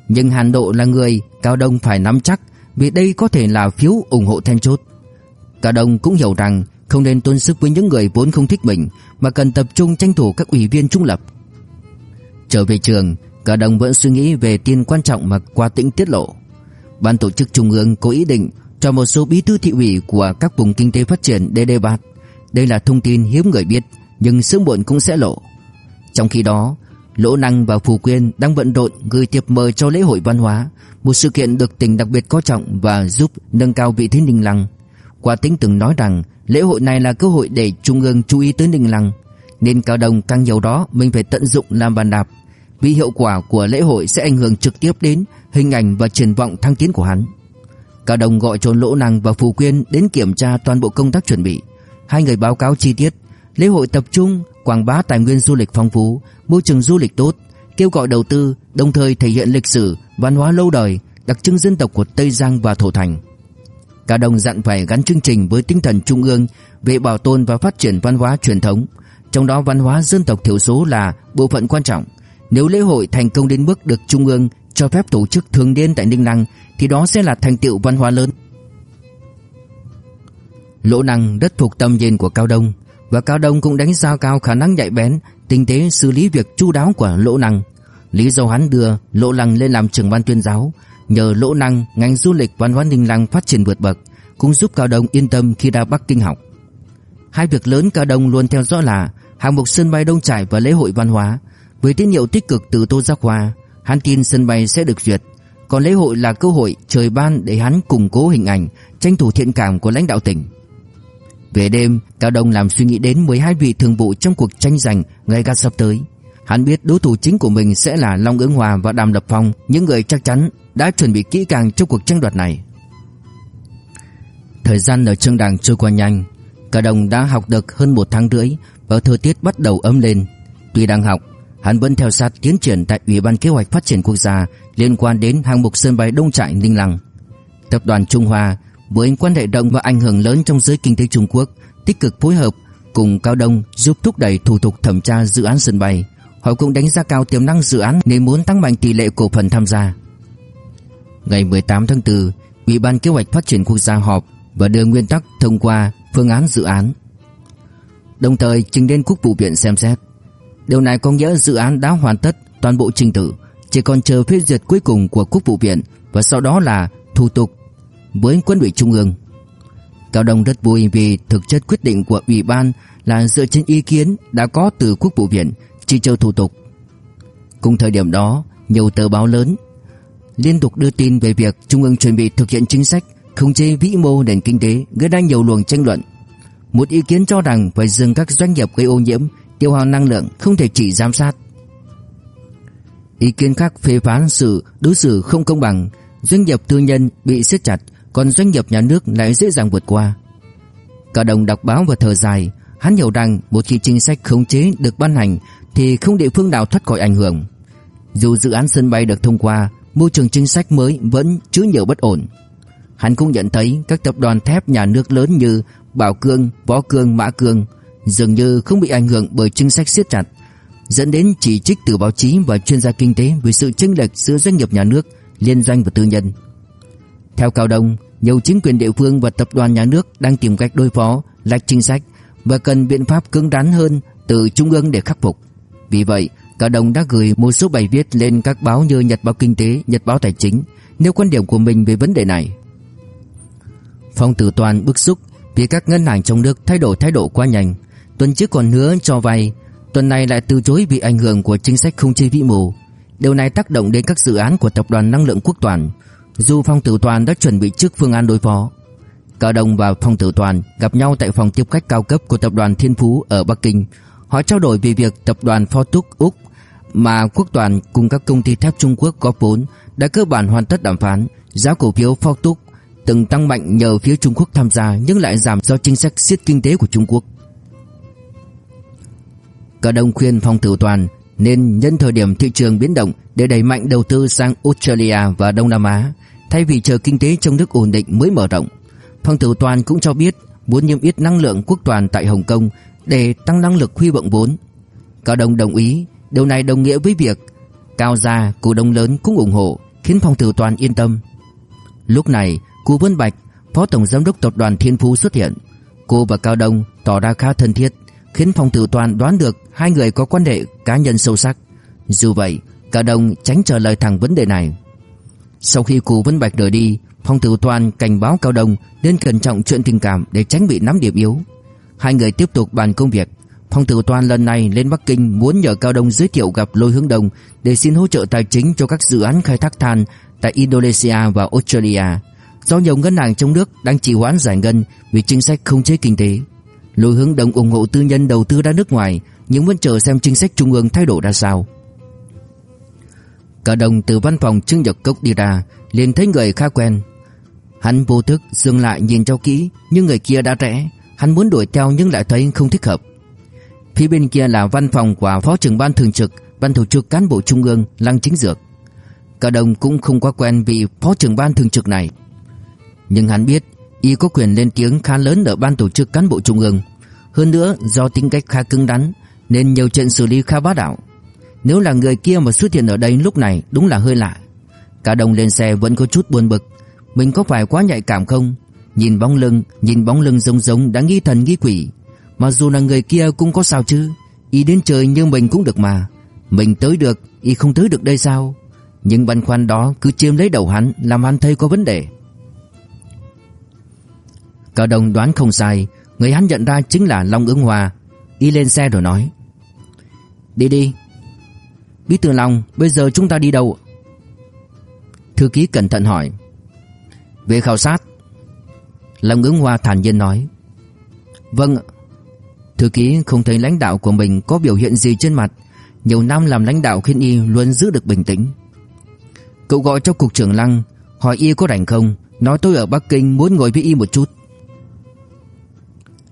Nhưng Hàn Độ là người Cao Đông phải nắm chắc vì đây có thể là phiếu ủng hộ then chốt. Cả Đông cũng hiểu rằng không nên tốn sức với những người vốn không thích mình mà cần tập trung tranh thủ các ủy viên trung lập. Trở về trường, Cả đồng vẫn suy nghĩ về tin quan trọng mà qua tĩnh tiết lộ. Ban tổ chức trung ương có ý định cho một số bí thư thị ủy của các vùng kinh tế phát triển để đề bạt. Đây là thông tin hiếm người biết, nhưng sớm muộn cũng sẽ lộ. Trong khi đó, Lỗ Năng và Phù Quyên đang bận rộn gửi thiệp mời cho lễ hội văn hóa, một sự kiện được tỉnh đặc biệt coi trọng và giúp nâng cao vị thế Ninh Lăng. Qua tính từng nói rằng lễ hội này là cơ hội để trung ương chú ý tới Ninh Lăng, nên cao đồng càng nhiều đó mình phải tận dụng làm bàn đạp vì hiệu quả của lễ hội sẽ ảnh hưởng trực tiếp đến hình ảnh và triển vọng thăng tiến của hắn. Cao đồng gọi trốn lỗ năng và phù quyên đến kiểm tra toàn bộ công tác chuẩn bị. Hai người báo cáo chi tiết, lễ hội tập trung quảng bá tài nguyên du lịch phong phú, môi trường du lịch tốt, kêu gọi đầu tư, đồng thời thể hiện lịch sử, văn hóa lâu đời, đặc trưng dân tộc của Tây Giang và Thổ Thành. Cả đồng dặn phải gắn chương trình với tinh thần trung ương về bảo tồn và phát triển văn hóa truyền thống, trong đó văn hóa dân tộc thiểu số là bộ phận quan trọng Nếu lễ hội thành công đến mức được Trung ương cho phép tổ chức thường niên tại Ninh Lăng thì đó sẽ là thành tựu văn hóa lớn. Lỗ Năng rất thuộc tâm nhìn của Cao Đông và Cao Đông cũng đánh giá cao khả năng nhạy bén, tinh tế xử lý việc chu đáo của Lỗ Năng. Lý do hắn đưa Lỗ Năng lên làm trưởng ban tuyên giáo, nhờ Lỗ Năng ngành du lịch văn hóa Ninh Lăng phát triển vượt bậc, cũng giúp Cao Đông yên tâm khi ra Bắc Kinh học. Hai việc lớn Cao Đông luôn theo dõi là hạng mục sân bay Đông Trải và lễ hội văn hóa. Với tín hiệu tích cực từ Tô Giác Hoa, hắn tin sân bay sẽ được duyệt, còn lễ hội là cơ hội trời ban để hắn củng cố hình ảnh, tranh thủ thiện cảm của lãnh đạo tỉnh. Về đêm, Cao Đông làm suy nghĩ đến 12 vị thường vụ trong cuộc tranh giành ngày gắt sắp tới. Hắn biết đối thủ chính của mình sẽ là Long Ứng Hòa và Đàm Lập Phong, những người chắc chắn đã chuẩn bị kỹ càng cho cuộc tranh đoạt này. Thời gian ở trường đảng trôi qua nhanh, Cao Đông đã học được hơn một tháng rưỡi và thời tiết bắt đầu ấm lên. Tuy đang học, hắn vẫn theo sát tiến triển tại Ủy ban Kế hoạch Phát triển Quốc gia liên quan đến hàng mục sân bay Đông Trại Ninh Lăng. Tập đoàn Trung Hoa với quan hệ rộng và ảnh hưởng lớn trong giới kinh tế Trung Quốc, tích cực phối hợp cùng Cao Đông giúp thúc đẩy thủ tục thẩm tra dự án sân bay. Họ cũng đánh giá cao tiềm năng dự án nên muốn tăng mạnh tỷ lệ cổ phần tham gia. Ngày 18 tháng 4, Ủy ban Kế hoạch Phát triển Quốc gia họp và đưa nguyên tắc thông qua phương án dự án. Đồng thời trình lên Quốc vụ viện xem xét. Điều này có nghĩa dự án đã hoàn tất toàn bộ trình tự, chỉ còn chờ phê duyệt cuối cùng của Quốc vụ viện và sau đó là thủ tục với quân ủy trung ương. Cao Đông rất vui vì thực chất quyết định của ủy ban là dựa trên ý kiến đã có từ Quốc vụ viện, chỉ chờ thủ tục. Cùng thời điểm đó, nhiều tờ báo lớn liên tục đưa tin về việc Trung ương chuẩn bị thực hiện chính sách khống chế vĩ mô nền kinh tế gây ra nhiều luồng tranh luận. Một ý kiến cho rằng phải dừng các doanh nghiệp gây ô nhiễm, tiêu hao năng lượng không thể chỉ giám sát. Ý kiến khác phê phán sự đối xử không công bằng, doanh nghiệp tư nhân bị siết chặt, còn doanh nghiệp nhà nước lại dễ dàng vượt qua. Cả đồng đọc báo và thở dài, hắn hiểu rằng một khi chính sách khống chế được ban hành thì không địa phương nào thoát khỏi ảnh hưởng. Dù dự án sân bay được thông qua, môi trường chính sách mới vẫn chứa nhiều bất ổn. Hắn cũng nhận thấy các tập đoàn thép nhà nước lớn như Bảo Cương, Võ Cương, Mã Cương dường như không bị ảnh hưởng bởi chính sách siết chặt, dẫn đến chỉ trích từ báo chí và chuyên gia kinh tế về sự chênh lệch giữa doanh nghiệp nhà nước, liên doanh và tư nhân. Theo Cao Đông, nhiều chính quyền địa phương và tập đoàn nhà nước đang tìm cách đối phó, lách chính sách và cần biện pháp cứng rắn hơn từ trung ương để khắc phục. Vì vậy, cả đồng đã gửi một số bài viết lên các báo như Nhật báo Kinh tế, Nhật báo Tài chính, nêu quan điểm của mình về vấn đề này. Phong Tử Toàn bức xúc vì các ngân hàng trong nước thay đổi thái độ quá nhanh. Tuần trước còn hứa cho vay, tuần này lại từ chối vì ảnh hưởng của chính sách không chi vĩ mô. Điều này tác động đến các dự án của tập đoàn năng lượng quốc toàn. Dù Phong Tử Toàn đã chuẩn bị trước phương án đối phó. Cao Đông và Phong Tử Toàn gặp nhau tại phòng tiếp khách cao cấp của tập đoàn Thiên Phú ở Bắc Kinh. Họ trao đổi về việc tập đoàn Fortune Úc mà Quốc Toàn cùng các công ty thép Trung Quốc có vốn đã cơ bản hoàn tất đàm phán. Giá cổ phiếu Fortune từng tăng mạnh nhờ phía Trung Quốc tham gia nhưng lại giảm do chính sách siết kinh tế của Trung Quốc. Cả đồng khuyên Phong Tử Toàn nên nhân thời điểm thị trường biến động để đẩy mạnh đầu tư sang Australia và Đông Nam Á, thay vì chờ kinh tế trong nước ổn định mới mở rộng. Phong Tử Toàn cũng cho biết muốn niêm yết năng lượng quốc toàn tại Hồng Kông để tăng năng lực huy động vốn. Cao Đông đồng ý, điều này đồng nghĩa với việc Cao gia, cổ đông lớn cũng ủng hộ, khiến Phong Tử Toàn yên tâm. Lúc này, Cố Vân Bạch, Phó Tổng Giám đốc Tập đoàn Thiên Phú xuất hiện. Cô và Cao Đông tỏ ra khá thân thiết, khiến Phong Tử Toàn đoán được hai người có quan hệ cá nhân sâu sắc. Dù vậy, Cao Đông tránh trả lời thẳng vấn đề này. Sau khi Cố Vân Bạch rời đi, Phong Tử Toàn cảnh báo Cao Đông nên cẩn trọng chuyện tình cảm để tránh bị nắm điểm yếu. Hai người tiếp tục bàn công việc. Phong Tử Toàn lần này lên Bắc Kinh muốn nhờ Cao Đông giới thiệu gặp Lôi Hướng Đông để xin hỗ trợ tài chính cho các dự án khai thác than tại Indonesia và Australia do nhiều ngân hàng trong nước đang trì hoãn giải ngân vì chính sách không chế kinh tế. Lôi hướng đồng ủng hộ tư nhân đầu tư ra nước ngoài, nhưng vẫn chờ xem chính sách trung ương thay đổi ra sao. Cả đồng từ văn phòng Trương Nhật Cốc đi ra, liền thấy người khá quen. Hắn vô thức dừng lại nhìn cho kỹ, nhưng người kia đã rẽ. Hắn muốn đuổi theo nhưng lại thấy không thích hợp. Phía bên kia là văn phòng của Phó trưởng ban thường trực, Ban tổ chức cán bộ trung ương, Lăng Chính Dược. Cả đồng cũng không quá quen vì Phó trưởng ban thường trực này. Nhưng hắn biết, y có quyền lên tiếng khá lớn ở ban tổ chức cán bộ trung ương. Hơn nữa, do tính cách khá cứng đắn nên nhiều chuyện xử lý khá bá đạo. Nếu là người kia mà xuất hiện ở đây lúc này, đúng là hơi lạ Cả đồng lên xe vẫn có chút buồn bực Mình có phải quá nhạy cảm không Nhìn bóng lưng, Nhìn bóng lưng giống giống đã nghi thần nghi quỷ. Mà dù là người kia cũng có sao chứ, Y đến trời nhưng mình cũng được mà. Mình tới được, Y không tới được đây sao? Nhưng băn khoăn đó cứ chiếm lấy đầu hắn, Làm hắn thấy có vấn đề. Cả đồng đoán không sai, Người hắn nhận ra chính là Long ứng hòa Y lên xe rồi nói, Đi đi. Bí thư Long, bây giờ chúng ta đi đâu Thư ký cẩn thận hỏi, Về khảo sát. Long ứng hòa thản nhiên nói. Vâng Thư ký không thấy lãnh đạo của mình có biểu hiện gì trên mặt. Nhiều năm làm lãnh đạo khiến y luôn giữ được bình tĩnh. Cậu gọi cho cục trưởng Lăng, Hỏi y có rảnh không? Nói tôi ở Bắc Kinh muốn ngồi với y một chút.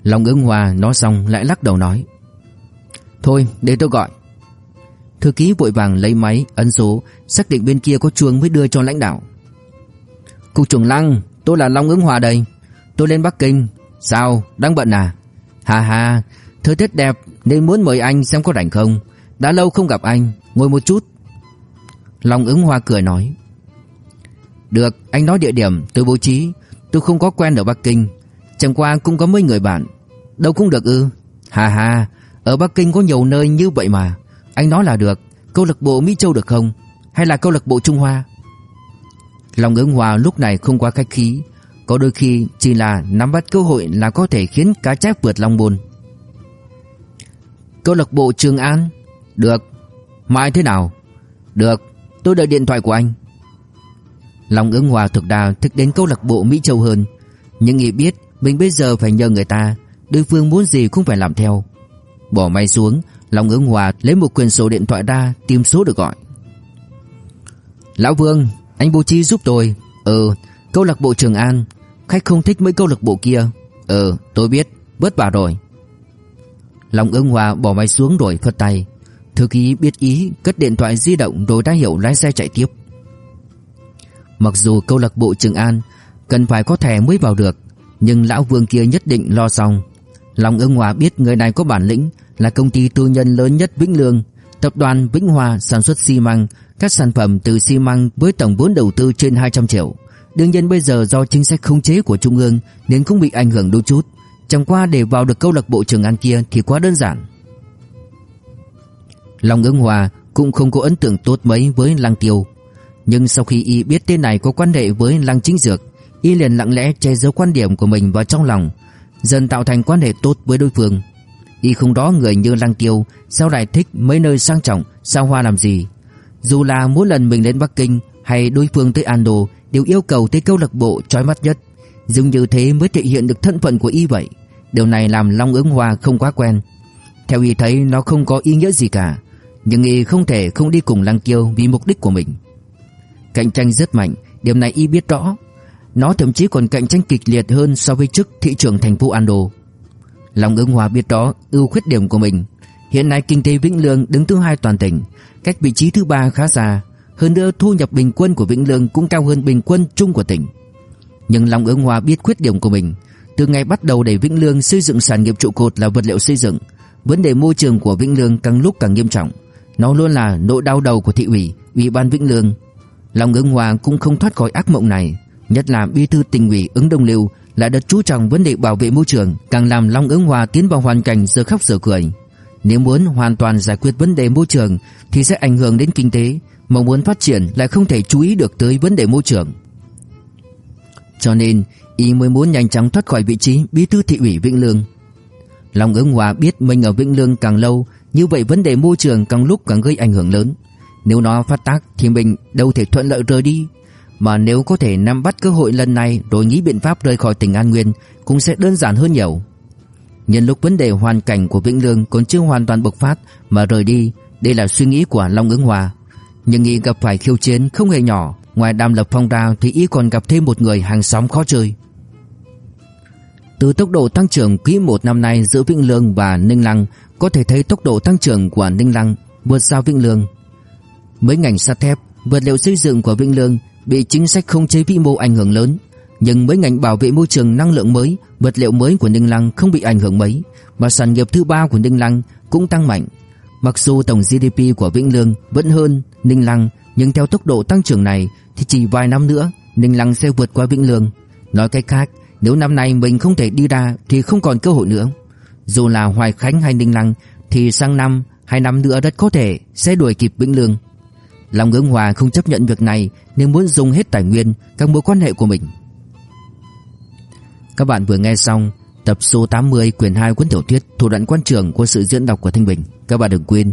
Long ứng hòa nói xong lại lắc đầu nói. Thôi, để tôi gọi. Thư ký vội vàng lấy máy, ấn số, Xác định bên kia có chuông mới đưa cho lãnh đạo. Cục trưởng Lăng, Tôi là Long ứng hòa đây. Tôi lên Bắc Kinh. Sao? Đang bận à? Hà hà Thời tiết đẹp nên muốn mời anh xem có rảnh không? Đã lâu không gặp anh, Ngồi một chút. Long ứng hòa cười nói. Được, anh nói địa điểm, tôi bố trí. Tôi không có quen ở Bắc Kinh. Chẳng qua cũng có mấy người bạn. Đâu cũng được ư? Hà hà Ở Bắc Kinh có nhiều nơi như vậy mà. Anh nói là được. Câu lạc bộ Mỹ Châu được không? Hay là câu lạc bộ Trung Hoa? Long ứng hòa lúc này không quá khách khí. Có đôi khi chỉ là nắm bắt cơ hội Là có thể khiến cá chép vượt long buồn Câu lạc bộ Trường An. Được. Mai thế nào? Được. Tôi đợi điện thoại của anh. Long ứng hòa thực đà thích đến câu lạc bộ Mỹ Châu hơn. Nhưng nghĩ biết Mình bây giờ phải nhờ người ta. Đối phương muốn gì cũng phải làm theo. Bỏ máy xuống, Long ứng hòa lấy một quyển sổ điện thoại ra Tìm số được gọi. Lão Vương, Anh bố trí giúp tôi. Ừ Câu lạc bộ Trường An, Khách không thích mấy câu lạc bộ kia. Ừ tôi biết Bớt bà rồi. Lòng ưng hòa bỏ máy xuống rồi phật tay. Thư ký biết ý, Cất điện thoại di động rồi đã hiểu lái xe chạy tiếp. Mặc dù câu lạc bộ Trường An Cần phải có thẻ mới vào được, Nhưng lão vương kia nhất định lo xong. Lòng ưng hòa biết người này có bản lĩnh, Là công ty tư nhân lớn nhất Vĩnh Lương, Tập đoàn Vĩnh Hòa sản xuất xi măng, Các sản phẩm từ xi măng với tổng vốn đầu tư trên 200 triệu. Đương nhiên bây giờ do chính sách khống chế của Trung ương Nên cũng bị ảnh hưởng đôi chút. Chẳng qua để vào được câu lạc bộ trường An kia Thì quá đơn giản. Long ứng hòa cũng không có ấn tượng tốt mấy với Lăng Tiêu. Nhưng sau khi y biết tên này có quan hệ với Lăng Chính Dược, Y liền lặng lẽ che giấu quan điểm của mình vào trong lòng, Dần tạo thành quan hệ tốt với đối phương. Y không đó người như Lăng Tiêu, Sao lại thích mấy nơi sang trọng, Sao hoa làm gì? Dù là mỗi lần mình đến Bắc Kinh Hay đối phương tới Ando Đều yêu cầu tới câu lạc bộ trói mắt nhất Dường như thế mới thể hiện được thân phận của Y vậy Điều này làm Long ứng hoa không quá quen Theo Y thấy nó không có ý nghĩa gì cả Nhưng Y không thể không đi cùng Lăng Kiêu Vì mục đích của mình Cạnh tranh rất mạnh Điểm này Y biết rõ nó thậm chí còn cạnh tranh kịch liệt hơn so với chức thị trưởng thành phố Ando. Long ứng hòa biết đó ưu khuyết điểm của mình. Hiện nay kinh tế Vĩnh Lương đứng thứ hai toàn tỉnh, cách vị trí thứ ba khá xa. Hơn nữa thu nhập bình quân của Vĩnh Lương cũng cao hơn bình quân chung của tỉnh. Nhưng Long ứng hòa biết khuyết điểm của mình. Từ ngày bắt đầu để Vĩnh Lương xây dựng sản nghiệp trụ cột là vật liệu xây dựng, vấn đề môi trường của Vĩnh Lương càng lúc càng nghiêm trọng. Nó luôn là nỗi đau đầu của thị ủy, ủy ban Vĩnh Lương. Long ứng hòa cũng không thoát khỏi ác mộng này. Nhất là bí thư tỉnh ủy ứng đông lưu lại đặt chú trọng vấn đề bảo vệ môi trường, càng làm Long ứng hòa tiến vào hoàn cảnh giờ khóc giờ cười. Nếu muốn hoàn toàn giải quyết vấn đề môi trường thì sẽ ảnh hưởng đến kinh tế, mà muốn phát triển lại không thể chú ý được tới vấn đề môi trường. Cho nên, y mới muốn nhanh chóng thoát khỏi vị trí bí thư thị ủy Vĩnh Lương. Long ứng hòa biết mình ở Vĩnh Lương càng lâu, như vậy vấn đề môi trường càng lúc càng gây ảnh hưởng lớn. Nếu nó phát tác thì mình đâu thể thuận lợi rời đi, mà nếu có thể nắm bắt cơ hội lần này rồi nghĩ biện pháp rời khỏi tỉnh An Nguyên cũng sẽ đơn giản hơn nhiều. Nhân lúc vấn đề hoàn cảnh của Vĩnh Lương còn chưa hoàn toàn bộc phát mà rời đi, đây là suy nghĩ của Long Ứng Hòa. Nhưng y gặp phải khiêu chiến không hề nhỏ, ngoài Đàm Lập Phong ra thì y còn gặp thêm một người hàng xóm khó chơi. Từ tốc độ tăng trưởng quý một năm nay giữa Vĩnh Lương và Ninh Lăng, có thể thấy tốc độ tăng trưởng của Ninh Lăng vượt xa Vĩnh Lương. Mấy ngành sắt thép, vật liệu xây dựng của Vĩnh Lương bị chính sách không chế vĩ mô ảnh hưởng lớn, nhưng mấy ngành bảo vệ môi trường năng lượng mới, vật liệu mới của Ninh Lăng không bị ảnh hưởng mấy, mà sản nghiệp thứ ba của Ninh Lăng cũng tăng mạnh. Mặc dù tổng GDP của Vĩnh Lương vẫn hơn Ninh Lăng, nhưng theo tốc độ tăng trưởng này thì chỉ vài năm nữa Ninh Lăng sẽ vượt qua Vĩnh Lương. Nói cách khác, nếu năm nay mình không thể đi ra thì không còn cơ hội nữa. Dù là Hoài Khánh hay Ninh Lăng thì sang năm, hai năm nữa rất có thể sẽ đuổi kịp Vĩnh Lương. Long Ngưỡng Hòa không chấp nhận việc này nên muốn dùng hết tài nguyên, các mối quan hệ của mình. Các bạn vừa nghe xong tập số 80 quyển 2 cuốn tiểu thuyết Thủ đoạn quan trường của sự diễn đọc của Thanh Bình. Các bạn đừng quên